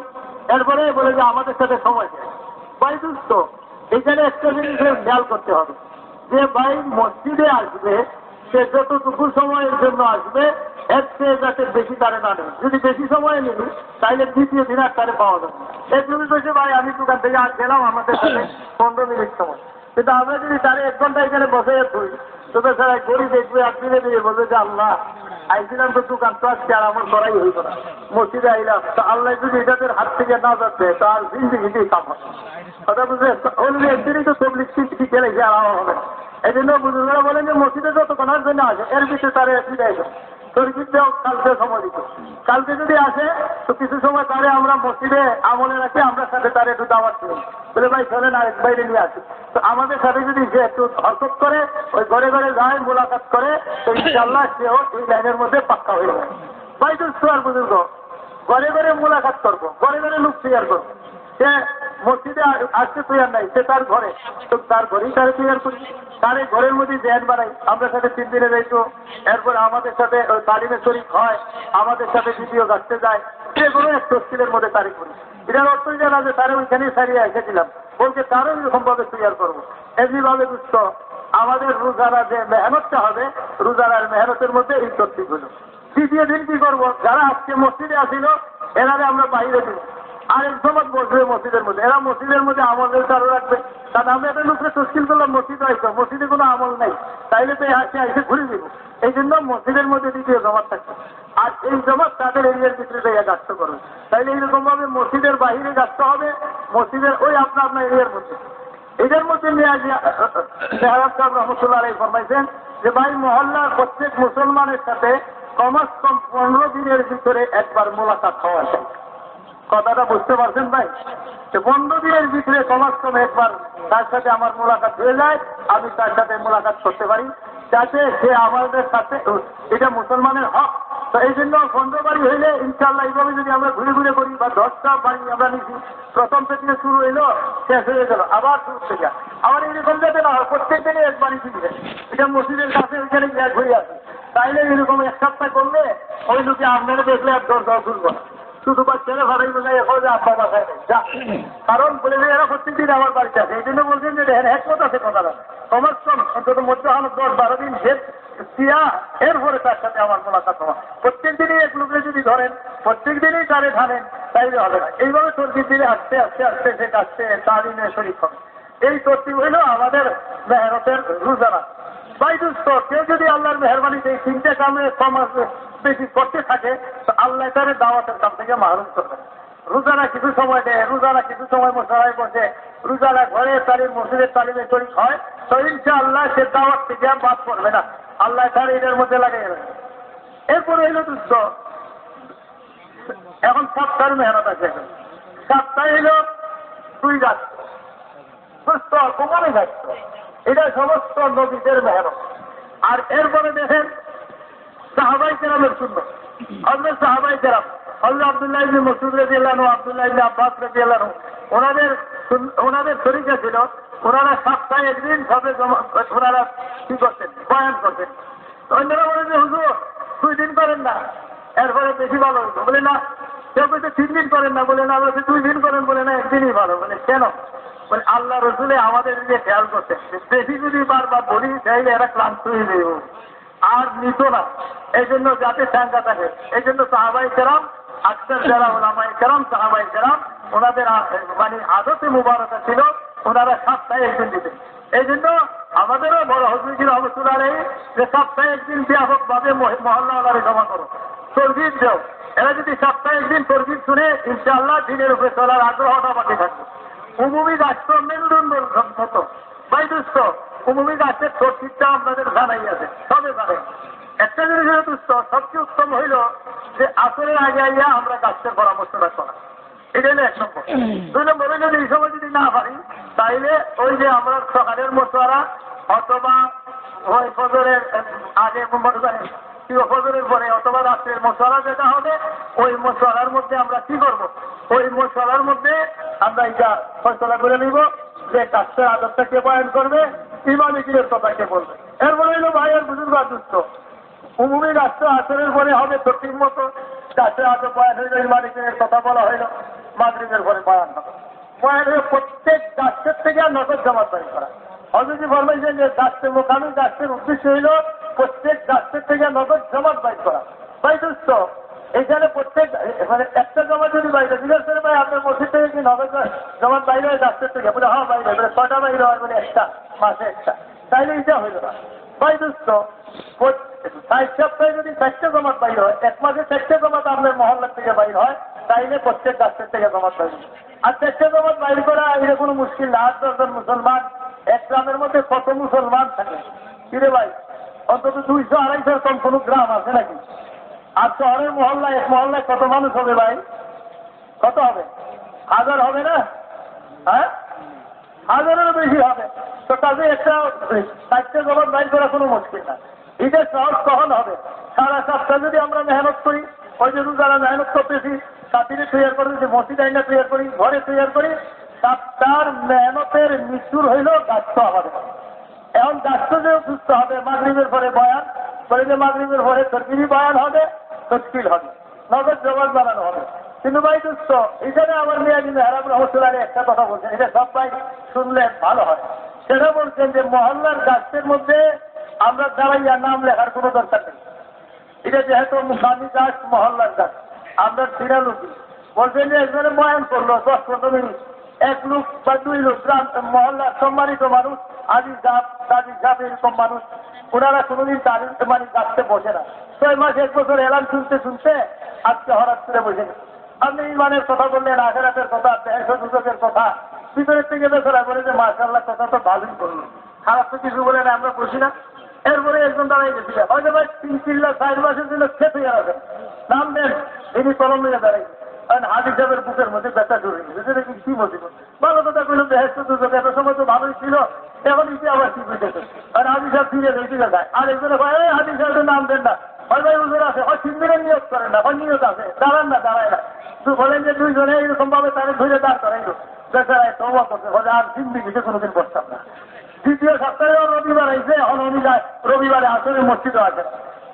এরপরে বলে যে, আমাদের সাথে সময় দেয় ভাই দুস্থ এখানে একটা জিনিসের খেয়াল করতে হবে। যে ভাই মসজিদে আসবে, সে যতটুকু সময়ের জন্য আসবে, এক চেয়ে যাতে বেশি তারে না নেবে যদি বেশি সময় নিবি তাহলে দ্বিতীয় দিন আর তারে পাওয়া যাবে এক তুমি বলছে ভাই, আমি দোকান থেকে আর গেলাম, আমাদের সাথে পনেরো মিনিট সময়। কিন্তু আমরা যদি তারে এক ঘণ্টা এখানে বসে ধরি তবে স্যার গড়ি দেখবে আর দিনে দিয়ে বলবে যে আল্লাহ, আইছিলাম তো দোকান তো আজকে আর আমার করাই হইব না। মসজিদে আইলাম, তো আল্লাহ যদি এটাদের হাত থেকে না যাচ্ছে তার জিন্দিগিতেই কাম কথা বুঝলে? অন্য একদিনই তো তবলিক খেলে যে আর হবে এই জন্য বুজুর্গরা বলেন যে মসজিদে যতক্ষণ আসবে না আসে এর ভিতরে তারা ফিরে আসে কালকে সময় দিত। কালকে যদি আসে, তো কিছু সময় তারে আমরা মসজিদে আমলে রাখি, আমরা সাথে তারে একটু দাওয়াত বলে, ভাই বাইরে নিয়ে আসি। তো আমাদের সাথে যদি সে একটু হরকত করে, ওই ঘরে ঘরে যায়, মোলাকাত করে, তো ইনশাল্লাহ সেও এই লাইনের মধ্যে পাক্কা হয়ে যায় ভাই তো বুজুর্গ ঘরে ঘরে মোলাকাত করব, ঘরে ঘরে লোক তৈয়ার করব। সে মসজিদে আসতে তৈরি নাই, সে তার ঘরে। তার ঘরেই তারা তৈরি করি তার এই ঘরের মধ্যে ধ্যান বানাই। আমরা সাথে তিন দিনে যাইতো। এরপর আমাদের সাথে, ওই তালিমে শরীর হয়। আমাদের সাথে দ্বিতীয় গাছতে যায়। সেগুলো এক তস্কিলের মধ্যে তারিখ করি। এটার অর্থ জানা যে তারা ওইখানে সারিয়ে এসেছিলাম। বলছে তারও এরকম ভাবে তৈরি করব। এমনি ভাবে দুষ্ট। আমাদের রোজারা যে মেহনতটা হবে রোজারার মেহনতের মধ্যে এই হলো। দ্বিতীয় দিন কি করব? যারা আজকে মসজিদে আসিল, এনারে আমরা বাইরে দিব আর এক বসবে মসজিদের মধ্যে। এরা মসজিদের মধ্যে চালু রাখবে কারণ আমি একটা লোককে করলাম, মসজিদে মসজিদে কোনো আমল নাই। তাইলে তো ঘুরে দিব এই জন্য মসজিদের মধ্যে দ্বিতীয় থাকবে। আর এই তাদের এরিয়ার ভিতরে করবে। তাইলে এইরকম ভাবে মসজিদের বাহিরে হবে, মসজিদের ওই আপনার আপনার এরিয়ার মধ্যে। এদের মধ্যে রহমতুল্লাহ ফরমাইছেন যে, ভাই, মহল্লার প্রত্যেক মুসলমানের সাথে কমাস কম পনেরো দিনের ভিতরে একবার মোলাকাত হওয়া যায়। কথাটা বুঝতে পারছেন ভাই? পনেরো দিনের ভিতরে কমাস কম একবার তার সাথে আমার মোলাকাত হয়ে যায়, আমি তার সাথে মোলাকাত করতে পারি। যাতে সে আমাদের সাথে এটা মুসলমানের হক। তো এই জন্য পনেরো বাড়ি হইলে ইনশাল্লাহ এইভাবে যদি আমরা ঘুরে ঘুরে করি বা দশটা বাড়ি আমরা নিচ্ছি প্রথম থেকে শুরু হইল, শেষ হয়ে গেল, আবার শুরু থেকে আবার এরকম যাতে না হয় প্রত্যেক দিনে এক বাড়ি ফিরবে এটা মসজিদের কাছে ওইখানে ঘুরে আসে। তাইলে এরকম এক সপ্তাহ করলে ওই লোকে আপনারা দেখলে আর দশ দশ না। শুধু বাচ্চারা ভাড়াই বোঝায় এখন যে আব্বা বাসায় যা। কারণ বলে যে এরা প্রত্যেক দিন আমার বাড়িতে আছে এই জন্য বলছেন যে হ্যাঁ একমত আছে কথাটা। কমাস কম, অন্তত মধ্যে হলো দশ বারো দিন শেষ দিয়া এরপরে তার সাথে আমার মোলাকাত হওয়া। প্রত্যেক দিনই এক লোকে যদি ধরেন, প্রত্যেক দিনই তারে ধানেন, তাইলে হবে না। এইভাবে তর্কি দিলে আস্তে আস্তে আস্তে সে কাছে তালিমে শরীর হবে এই তর্কি হইল আমাদের মেহনতের রোজানা ভাই দুস্থ কেউ যদি আল্লাহর মেহরবানিতে এই তিনটে কামে সমাজ বেশি করতে থাকে, তো আল্লাহ তাদের দাওয়াতের কাম থেকে মাহরুম করবে। রোজারা কিছু সময় দেয় রোজারা কিছু সময় মশারায় বসে। রোজারা ঘরে তারিখ মসজিদের তালিমে শরীর হয়, তো ইনশা আল্লাহ সে দাওয়াত থেকে বাদ করবে না। আল্লাহ তার এদের মধ্যে লাগিয়ে দেবে। এরপরে হইল দুস্থ এখন সপ্তাহের মেহনত আছে। সপ্তাহে হইল দুই গাছ। সুস্থ কোমরে যাচ্ছে এটা সমস্ত নদীদের মেহনত। আর এরপরে দেখেন সাহাবাই কেরামের শূন্য হজরত সাহাবাই কেরাম হজরত আবদুল্লাহ ইবনে মসুদ এলানো আবদুল্লাহ ইবনে আব্বাস এলানো ওনাদের ওনাদের তরিকা ছিল ওনারা সপ্তাহে একদিন সবে ওনারা কি করতেন? বয়ান করতেন। অন্যরা বলে যে, হুজুর, দুই দিন করেন না। এরপরে বেশি ভালো হতো বলে, না, কেউ বলছে তিন দিন করেন না। বলে, না, বলছে দুই দিন করেন। বলে, না, একদিনই ভালো। বলে, কেন? বলে আল্লাহ রসুলে আমাদের যে খেয়াল করতে বেশি যদি বারবার বলি তাইলে এরা ক্লান্ত হয়ে যাবে। আর নিত না। এই জন্য যাতে শঙ্কা থাকে। এই জন্য সাহাবাই কেরাম আক্তার যারা ওলামাই কেরাম, সাহাবাই কেরাম, ওনাদের মানে আদতে মুবারকা ছিল। ওনারা সপ্তাহে একদিন দিতেন এই জন্য আমাদেরও বড় হজরুজি রহমতুল্লাহ আলাই, যে সপ্তাহে একদিন ব্যাপকভাবে মহল্লা ওনারে জমা করো। তরজিদ দেও। এরা যদি সপ্তাহে একদিন তরজিদ শুনে, ইনশাআল্লাহ দিনের উপরে চলার আগ্রহটা বাকি থাকবে। উমুমি রাষ্ট্র মেরুদণ্ড মতো বৈদুষ্ট উমুমি গাছের তরজিদটা আপনাদের জানাই আছে। সবে জানাই একটা জিনিস হলো দুষ্ট, সবচেয়ে উত্তম হইল যে আসরের আগে আইয়া আমরা গাছের পরামর্শটা করা এটা হলো এক নম্বর। দুই নম্বর হইল এই সময় যদি না পারি, তাইলে ওই যে আমরা সকালের মশোয়ারা অথবা ওই ফজরের আগে কি ফজরের পরে অথবা রাত্রের মশলা যেটা হবে, ওই মশলার মধ্যে আমরা কি করব? ওই মশলার মধ্যে আমরা এটা ফসলা করে নিব, যে কাজটার আদরটা কে বয়ান করবে? ইমামিকিরের কথা কে বলবে? এরপরে হইল ভাইয়ের বুজুর্গ দুষ্ট। উমুমি রাষ্ট্র আসরের পরে হবে সঠিক মতো। গাছের আগে বয়ান হইল ইমামিকিরের কথা বলা হইল। মাগরিবের পরে বয়ান হবে। বয়ান হয়ে প্রত্যেক গাছের থেকে আর নজর জমা তৈরি করা। হজরত ফরমাইছেন যে গাছের মোকামি গাছের উদ্দেশ্য হইল প্রত্যেক গাছের থেকে নগদ জমাত বাইর করা। ভাই দুস্থ এখানে প্রত্যেক মানে একটা জমা যদি বাইরে জিজ্ঞেস করে ভাই, আপনার মসজিদ থেকে কি নগদ জমাত বাইরে হয় গাছের থেকে? বলে হ্যাঁ বাইরে বলে ছটা বাইরে হয়? বলে, একটা, মাসে একটা। তাইলে এটা হইল না। ভাই দুস্থ ষাট সপ্তাহে যদি চারটে জমাত বাইর হয়, এক মাসে চারটে জমাত আপনার মহল্লার থেকে বাইর হয়, তাইলে প্রত্যেক গাছের থেকে জমাত বাইর আর চারটে জমাত বাইর করা, এটা কোনো মুশকিল না। আট দশজন মুসলমান এক গ্রামের মধ্যে কত মুসলমান থাকে? কিরে ভাই, অন্তত দুইশো আড়াইশোর কম কোনো গ্রাম আছে নাকি? আর শহরের মহল্লায় এক মহল্লায় কত মানুষ হবে ভাই? কত হবে? হাজার হবে না? হ্যাঁ? হাজারেরও বেশি হবে। তো তাদের একটা চারটে জবাব বাইর করা কোনো মুশকিল না। এটা সহজ কখন হবে? সারা সপ্তাহ যদি আমরা মেহনত করি, ওই জন্য যারা মেহনত করতেছি সাথীরে তৈরি করি মসজিদ আইনা তৈরি করি, ঘরে তৈরি করি তার মেহনতের মৃত্যুর হইল গাছ হবে এখন গাছ যে সুস্থ হবে। মাগরীবের পরে বয়ান বলে যে মাগরীবের পরে তরকিরি বয়ান হবে তৎকিল হবে নগদ জবাব বানানো হবে। কিন্তু ভাই দুস্থ এখানে আমার মেয়ে কিন্তু হেরাম রহমতুল্লাহ একটা কথা বলছেন, এটা সব ভাই শুনলে ভালো হয়। সেটা বলছেন যে, মহল্লার গাছের মধ্যে আমরা দাঁড়াইয়া নাম লেখার কোনো দরকার নেই। এটা যেহেতু মুখামি গাছ, মহল্লার গাছ, আমরা ফিরালুকি বলছেন যে, একজনে বয়ান করল, দশ পনেরো মিনিট। এক লোক বা দুই লোক গ্রাম মহল্লার সম্মানিত মানুষ, আদি জাপ দাদি জাপ এরকম মানুষ। ওনারা কোনোদিন তাদের মানে গাছতে বসে না। ছয় মাস, এক বছর এলান শুনতে শুনতে আজকে হঠাৎ করে বসে গেছে আপনি ইমানের কথা বললেন, আখেরাতের কথা দুদকের কথা। ভিতরের থেকে বেসরা বলে যে মার্শাল্লাহ কথা তো ভালোই করল খারাপ তো কিছু বলে না, আমরা বসি না। এরপরে একজন দাঁড়াই গেছিল হয়তো ভাই তিন চিল্লা চার মাসের জন্য খেতে গেছে নাম দেন তিনি কলম নিয়ে দাঁড়াই কারণ হাজি সাহেবের বুকের মধ্যে ব্যথা গেছে। সেটা কি বলছিল ভালো কথা কইলাম যে সময় তো ভালোই ছিল, এখন ইতি আবার কি বুঝেছে আর হাজি সাহেব ফিরে দেখায় আর একজনে কয়, এই হাজি সাহেবের নাম দেন না। ভাই, হুজুর কোনোদিন বসতাম না। দ্বিতীয় সপ্তাহে রবিবার আইসে এখন যায় রবিবারে আসলে মসজিদও আছে।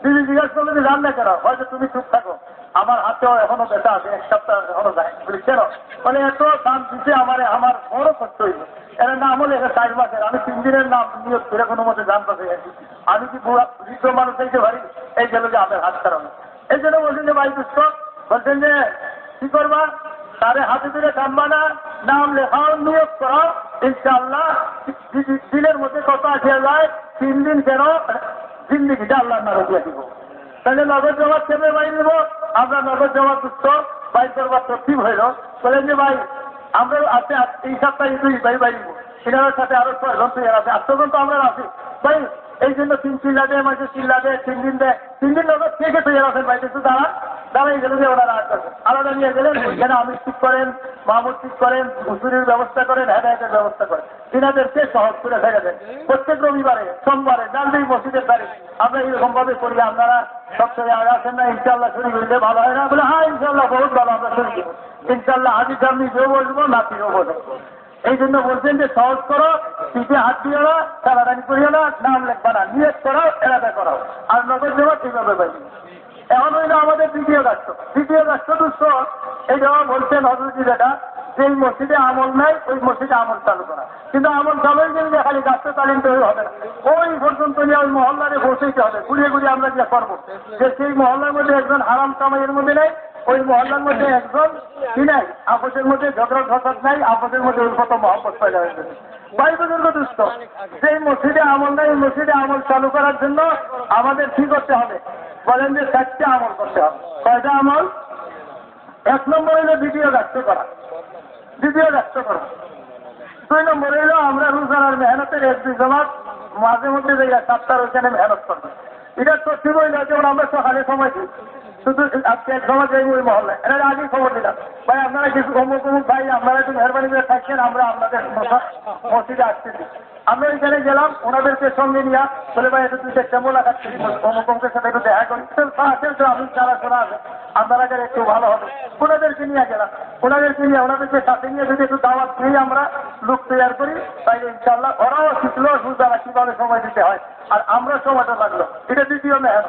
দিদি জিজ্ঞাসা করলে যে জান না কেন হয়তো তুমি চুপ থাকো। আমার হাতেও এখনও ব্যথা আছে, এক সপ্তাহ এখনও যায় কেন? মানে এত দাম দিতে আমার আমার বড় কষ্ট হইল। এর নাম হলে এটা চার মাসের। আমি তিন দিনের নাম নিয়োগ করে কোনো মতে জান পাশে গেছি আমি কি বৃদ্ধ মানুষ হইতে পারি? এই গেল যে আমার হাত খারাপ এই জন্য বলছেন যে, ভাই দুষ্ট, বলছেন যে, কি করবা? তারে হাতে ধরে কামবা না, নাম লেখাও নিয়োগ করো, ইনশাআল্লাহ। দিনের মধ্যে কত আসিয়া যায়, তিন দিন কেন? জিন্দিগিটা আল্লাহ না দিয়ে দিব। তাহলে নগদ জমা কেমনে বাই নেব? আমরা নগদ জমা দুঃখ বাই করবার তরতিব হইল। বলেন যে ভাই, আমরা আছে এই সপ্তাহে দুই, ভাই বাই নিব। এনার সাথে আরও তুই আছে। আটজন তো আমরা আছি। ভাই, এই জন্য তিন চিল্লা দেয় মাঝে চিল্লা দেয় তিন দিন দেয় তিন দিন নগদ কে কে তৈরি আছেন ভাই? একটু দাঁড়া দাঁড়াই গেলে যে ওনারা আলাদা নিয়ে গেলেন, ওইখানে আমি ঠিক করেন, মাহমুদ ঠিক করেন হুসুরির ব্যবস্থা করেন, হেদায়তের ব্যবস্থা করেন। তিনাদেরকে সহজ করে ফেলে দেন। প্রত্যেক রবিবারে, সোমবারে জানবেই মসজিদের তারিখ আমরা এরকম ভাবে করি, আপনারা সবসময় আগে আসেন না ইনশাল্লাহ শুরু করলে ভালো হয় না। বলে হ্যাঁ ইনশাল্লাহ বহুত ভালো, আমরা শুরু করব ইনশাল্লাহ হাজি সামনি যেও বলব নাতিও বলব এই জন্য বলছেন যে সহজ করো, পিঠে হাত দিও না টানাটানি করিও না, নাম লেখবা না নিয়োগ করো এলাকা করাও আর নগদ দেবো ঠিকভাবে পাইনি এখন হইল আমাদের দ্বিতীয় রাষ্ট্র। দ্বিতীয় রাষ্ট্র এই যেমন বলছেন হজরতি যেটা যে এই মসজিদে আমল নাই, ওই মসজিদে আমল চালু করা। কিন্তু আমল চালু হয়ে গেলে খালি রাষ্ট্র তালিম তৈরি হবে ওই পর্যন্ত নিয়ে ওই মহল্লারে বসেইতে হবে, ঘুরিয়ে ঘুরিয়ে আমরা যে করব। যে সেই মহল্লার মধ্যে একজন হারাম কামাইয়ের মধ্যে নেই, ওই মহল্লার মধ্যে একজন কি নাই, আপসের মধ্যে ঝগড়া ফসাদ নাই, আপসের মধ্যে ওই কত মহব্বত হয়ে গেছে ভাই বুজুর্গ, দুষ্ট সেই মসজিদে আমল নাই মসজিদে আমল চালু করার জন্য আমাদের কি করতে হবে? বলেন যে চারটে আমল করতে হবে। কয়টা আমল? এক নম্বর হইল দ্বিতীয় রাষ্ট্র করা। দ্বিতীয় রাষ্ট্র করা। দুই নম্বর হইল, আমরা রোজার মেহনতের এক জমাত মাঝে মধ্যে যাই সাতটার ওইখানে মেহনত করব। এটা তো ঠিক হইল যেমন আমরা সকালে সময় দিই। শুধু আজকে সময় যাই ওই মহল্লায়। এর আগে খবর দিলাম। ভাই, আপনারা কিছু অমুক অমুক ভাই, আপনারা একটু মেহরবানি করে থাকছেন, আমরা আপনাদের মসজিদে আসতেছি আমরা এখানে গেলাম, ওনাদেরকে সঙ্গে নিয়ে বলে, ভাই, একটু দুইটা কেমন লাগাচ্ছি অমুক অমুকের সাথে একটু দেখা করি। আছেন তো আমি যারা শোনা আছে আপনারা একটু ভালো হবে। ওনাদেরকে নিয়ে গেলাম। ওনাদেরকে নিয়ে ওনাদেরকে সাথে নিয়ে যদি একটু দাওয়াত নিয়ে আমরা লোক তৈরি করি। তাই ইনশাল্লাহ ওরাও শিখলো সুদারা কীভাবে সময় দিতে হয়। আর আমরা সময়টা লাগল। এটা দ্বিতীয় মেহনত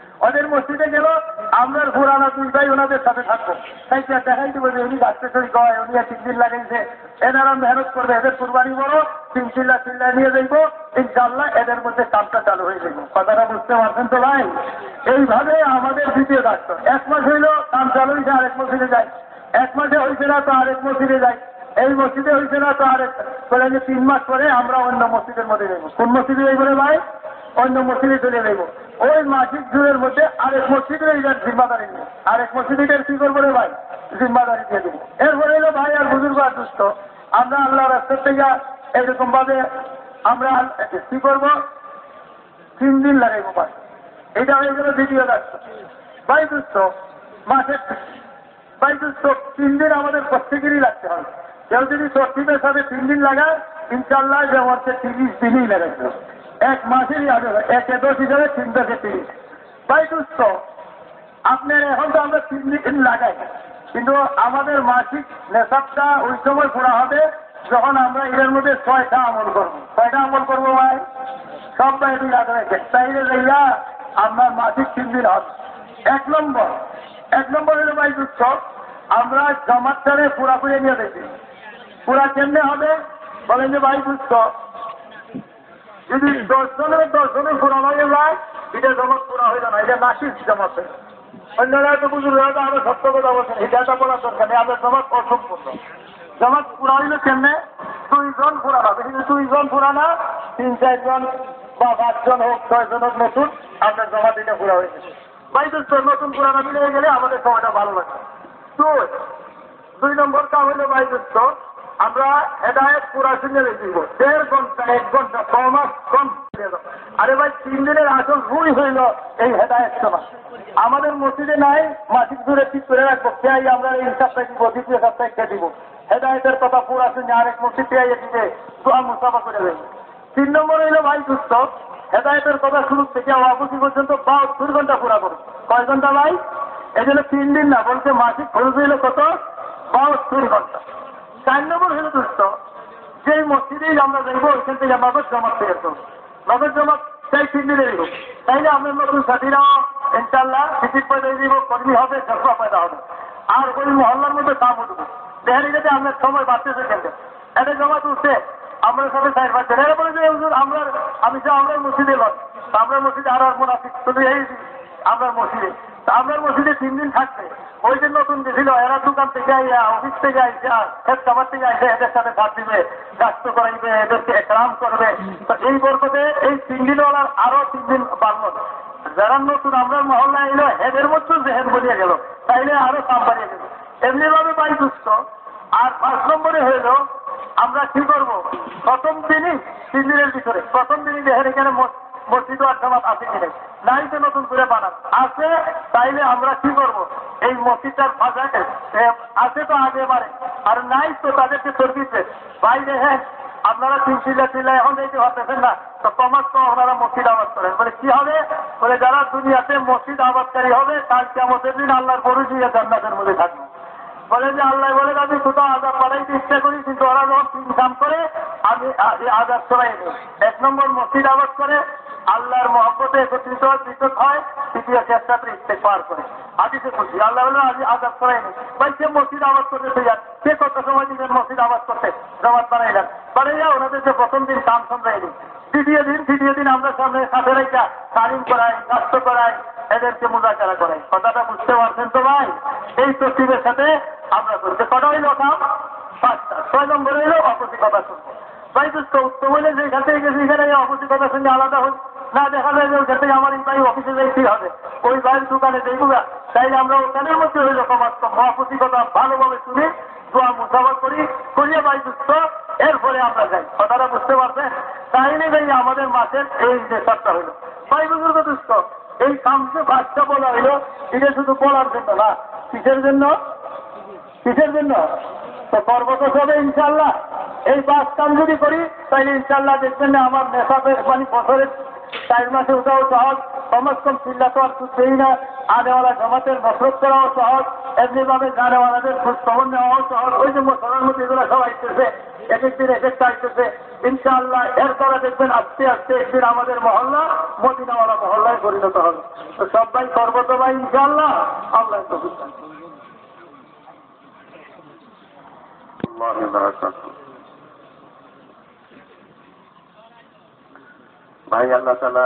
ওদের মসজিদে গেল, আমরা পুরানা দুই ভাই ওনাদের সাথে থাকব। তাই দেখাই দিব যে উনি গাছতে সই কয়, উনি তিন দিন লাগাইছে এনারা মেহনত করবে, এদের কুরবানি বড় তিন চিল্লা চিল্লা নিয়ে যাইবো ইনশাল্লাহ এদের মধ্যে কামটা চালু হয়ে যাইব। কথাটা বুঝতে পারছেন তো ভাই? এইভাবে আমাদের দ্বিতীয় রাষ্ট্র এক মাস হইল, কাম চালু হয়েছে আরেক মসজিদে যায় এক মাসে হয়েছে না, তো আরেক মসজিদে যায় এই মসজিদে হয়েছে না তো আরেক বলে যে তিন মাস পরে আমরা অন্য মসজিদের মধ্যে যাইব কোন মসজিদে যাইব রে ভাই? অন্য মসজিদে চলে যাইব। ওই মাসিক জুড়ের মধ্যে আরেক মসজিদের এইটার জিম্মাদারি নিয়ে। আরেক মসজিদের কি করব রে ভাই? জিম্মাদারি দিয়ে দেবো। এরপরে এলো ভাই আর বুজুর্গ আর দুষ্ট। আমরা আল্লাহ রাস্তার থেকে এরকম ভাবে আমরা কি করব? তিন দিন লাগাইব ভাই। এটা হয়ে গেল দ্বিতীয় রাষ্ট্র ভাই দুষ্ট মাসের ভাই চোখ- তিন দিন আমাদের প্রত্যেকেরই লাগতে হবে। কেউ যদি চর্চিদের সাথে তিন দিন লাগায় ইনশাল্লাহ যে হচ্ছে তিরিশ দিনই লাগাইছিল এক মাসেরই আগে, একে দশ হিসাবে তিন দশে তিরিশ। ভাই, দুস্থ। আপনার এখন তো আমরা তিন দিন লাগাই। কিন্তু আমাদের মাসিক নেশাবটা ওই সময় করা হবে যখন আমরা এর মধ্যে ছয়টা আমল করব। ছয়টা আমল করব ভাই? সব বাইরে ইয়াদ রেখে। তাইলে লইয়া আপনার মাসিক তিন দিন হবে। এক নম্বর। এক নম্বর হলো ভাই দুঃখ আমরা জমাতটারে পুরাপুরি নিয়ে দেখি। পুরা কেমনে হবে? বলেন যে ভাই দুঃখ যদি দশজনের দশজনের পুরা হয়ে যায়, এটা জমাত পুরা হয়ে যায় না, এটা জমাত হয়ে যায়। অন্যরা তো বুঝুন আরও সত্য কথা বলছেন এটা বলার দরকার নেই আমাদের জমাত অসম্পূর্ণ। জমাত পুরা হইলে কেমনে? দুইজন পুরা হবে কিন্তু দুইজন পুরা না, তিন, চারজন বা পাঁচজন হোক, ছয়জন হোক, নতুন আপনার জমাত এটা পুরা হয়ে গেছে। ভাই দোস্ত নতুন পুরানা মিলে গেলে আমাদের সময়টা ভালো লাগে। তো, দুই নম্বরটা হইল ভাই দোস্ত আমরা হেদায়ত পুরা শুনে দিব। দেড় ঘণ্টা, এক ঘণ্টা, ছ মাস কম আরে ভাই, তিন দিনের আসল ভুল হইল এই হেদায়ত সময় আমাদের মসজিদে নাই, মাসিক দূরে ঠিক করে রাখব। খেয়াই আমরা এই সপ্তাহে দিব, দ্বিতীয় সপ্তাহে দিব। হেদায়তের কথা পুরা শুনে আরেক মসজিদ পেয়ে দিবে দোয়া মুসাফা করে দেবে। তিন নম্বর হইল ভাই, দুস্থ। হেদায়তের কথা শুরু থেকে অবধি পর্যন্ত বাহাত্তর ঘণ্টা পুরা করো কয় ঘণ্টা ভাই? এই জন্য তিন দিন না বলছে মাসিক খরচ হইল কত? বাহাত্তর ঘণ্টা। চার নম্বর হলো দুস্থ যে মসজিদেই আমরা দেখব ওইখান থেকে নগদ জমা থেকে করব। নগদ জমা সেই তিন দিনের হোক তাইলে আমরা নতুন সাথীরাও ইনশাল্লাহ টিকিট পয়দা দিব, কর্মী হবে জসবা পয়দা হবে। আর ওই মহল্লার মধ্যে কাম উঠবো দেখেন যাতে আপনার সময় বাড়তেছে কেন এটা জমা তুলছে আমরা সাথে সাইড পাচ্ছেন এরা বলে যে আমরা, আমি যে আমরা মসজিদে লয় আমরা মসজিদে আর আর মোনাফিক। শুধু এই আমরা মসজিদে। আমরা মসজিদে তিন দিন থাকবে ওই যে নতুন গেছিল এরা দোকান থেকে আইয়া অফিস থেকে আইসা হেড কামার থেকে আইসা এদের সাথে ভাত দিবে গাছ করাইবে, এদেরকে একরাম করবে। তো এই বরকতে এই তিন দিনওয়ালার আরও তিন দিন বাড়লো। যারা নতুন, আমরা মহল্লা এলো, হেদের মধ্যে জেহেদ বলিয়ে গেল, তাইলে আরও কাম বাড়িয়ে গেল। এমনি ভাবে বাড়ি দুষ্ট। আর পাঁচ নম্বরে হইল, আমরা কি করব? প্রথম দিনই তিন দিনের ভিতরে, প্রথম দিনই দেখেন এখানে মস- মসজিদ আর জামাত আছে কিনে। নাই তো নতুন করে বানান। আছে তাইলে আমরা কি করব? এই মসজিদটার ফাঁসাকে আছে তো আগে বারে আর নাই তো তাদেরকে তর্কিতে ভাই দেখেন আপনারা চিল্লা চিল্লা এখন দেখতে পারতেছেন না, তো কমাস তো আপনারা মসজিদ আবাদ করেন। বলে, কি হবে? বলে, যারা দুনিয়াতে মসজিদ আবাদকারী হবে তার কেমতের দিন আল্লাহর গরু দিয়ে জান্নাতের মধ্যে থাকবে। বলে যে আল্লাহ বলে আমি শুধু আজাদ বাড়াইতে ইচ্ছা করি, কিন্তু ওরা যখন কাম করে, আমি আ- ছড়াই এক নম্বর মসজিদ আবাদ করে, আল্লাহর মহব্বতে একত্রিত পৃথক হয়, তৃতীয় চেষ্টাতে ইচ্ছে পার করে। আদিতে খুশি। আল্লাহ বলে, আমি আজাদ ছড়াই নিই ভাই সে মসজিদ আবাদ করতে যান সে কত সময় দিবেন মসজিদ আবাদ করতে? জমাত বানাই যান বানাইয়া ওনাদেরকে প্রথম দিন কাম সামলাই দিই তৃতীয় দিন তৃতীয় দিন আমরা সামনে সাথে রেখা তালিম করাই, স্বাস্থ্য করাই, এদেরকে মোজাকারা করাই। কথাটা বুঝতে পারছেন তো ভাই? এই তসিবের সাথে আমরা করতে কটা হইল কাম? পাঁচটা। ছয় নম্বর হইল অপসি কথা শুনব। ভাই তো তো বলে যে এখান থেকে গেছি এখানে এই অপসি কথা শুনে আলাদা হই। না দেখা যায় যে ওখান থেকে আমার এই ভাই অফিসে যাইতেই হবে? ওই ভাইয়ের দোকানে দেখব তাইলে আমরা ওখানের মধ্যে হইল সমাজ অপসি কথা ভালোভাবে শুনি দোয়া মুসাফা করি, করিয়ে ভাই দুস্থ, এরপরে আমরা যাই। কথাটা বুঝতে পারছেন? তাইলে ভাই, আমাদের মাসের এই সপ্তাহ হইল। ভাই বুজুর্গ দুস্থ, এই কামকে বাচ্চা বলা হইল, এটা শুধু বলার জন্য না, কিসের জন্য? কিসের জন্য? তো পর্বত হবে ইনশাল্লাহ এই পাঁচ কাম যদি করি তাহলে ইনশাল্লাহ দেখবেন আমার নেশাবের মানে বছরের চার মাসে ওটাও সহজ কমস কম চিল্লা তো আর সুখেই না আনেওয়ালা জমাতের নফরত করাও সহজ এমনিভাবে গানেওয়ালাদের খোঁজ খবর নেওয়াও সহজ ওই যে মশলার মধ্যে এগুলো সব আইতেছে এক একদিন এক একটা আইতেছে ইনশাআল্লাহ এর দ্বারা দেখবেন আস্তে আস্তে একদিন আমাদের মহল্লা মদিনাওয়ালা মহল্লায় পরিণত হবে তো সবাই সর্বত ভাই ইনশাআল্লাহ আল্লাহ তৌফিক দান করুন। الله وبركاته ভাই আল্লাহ তালা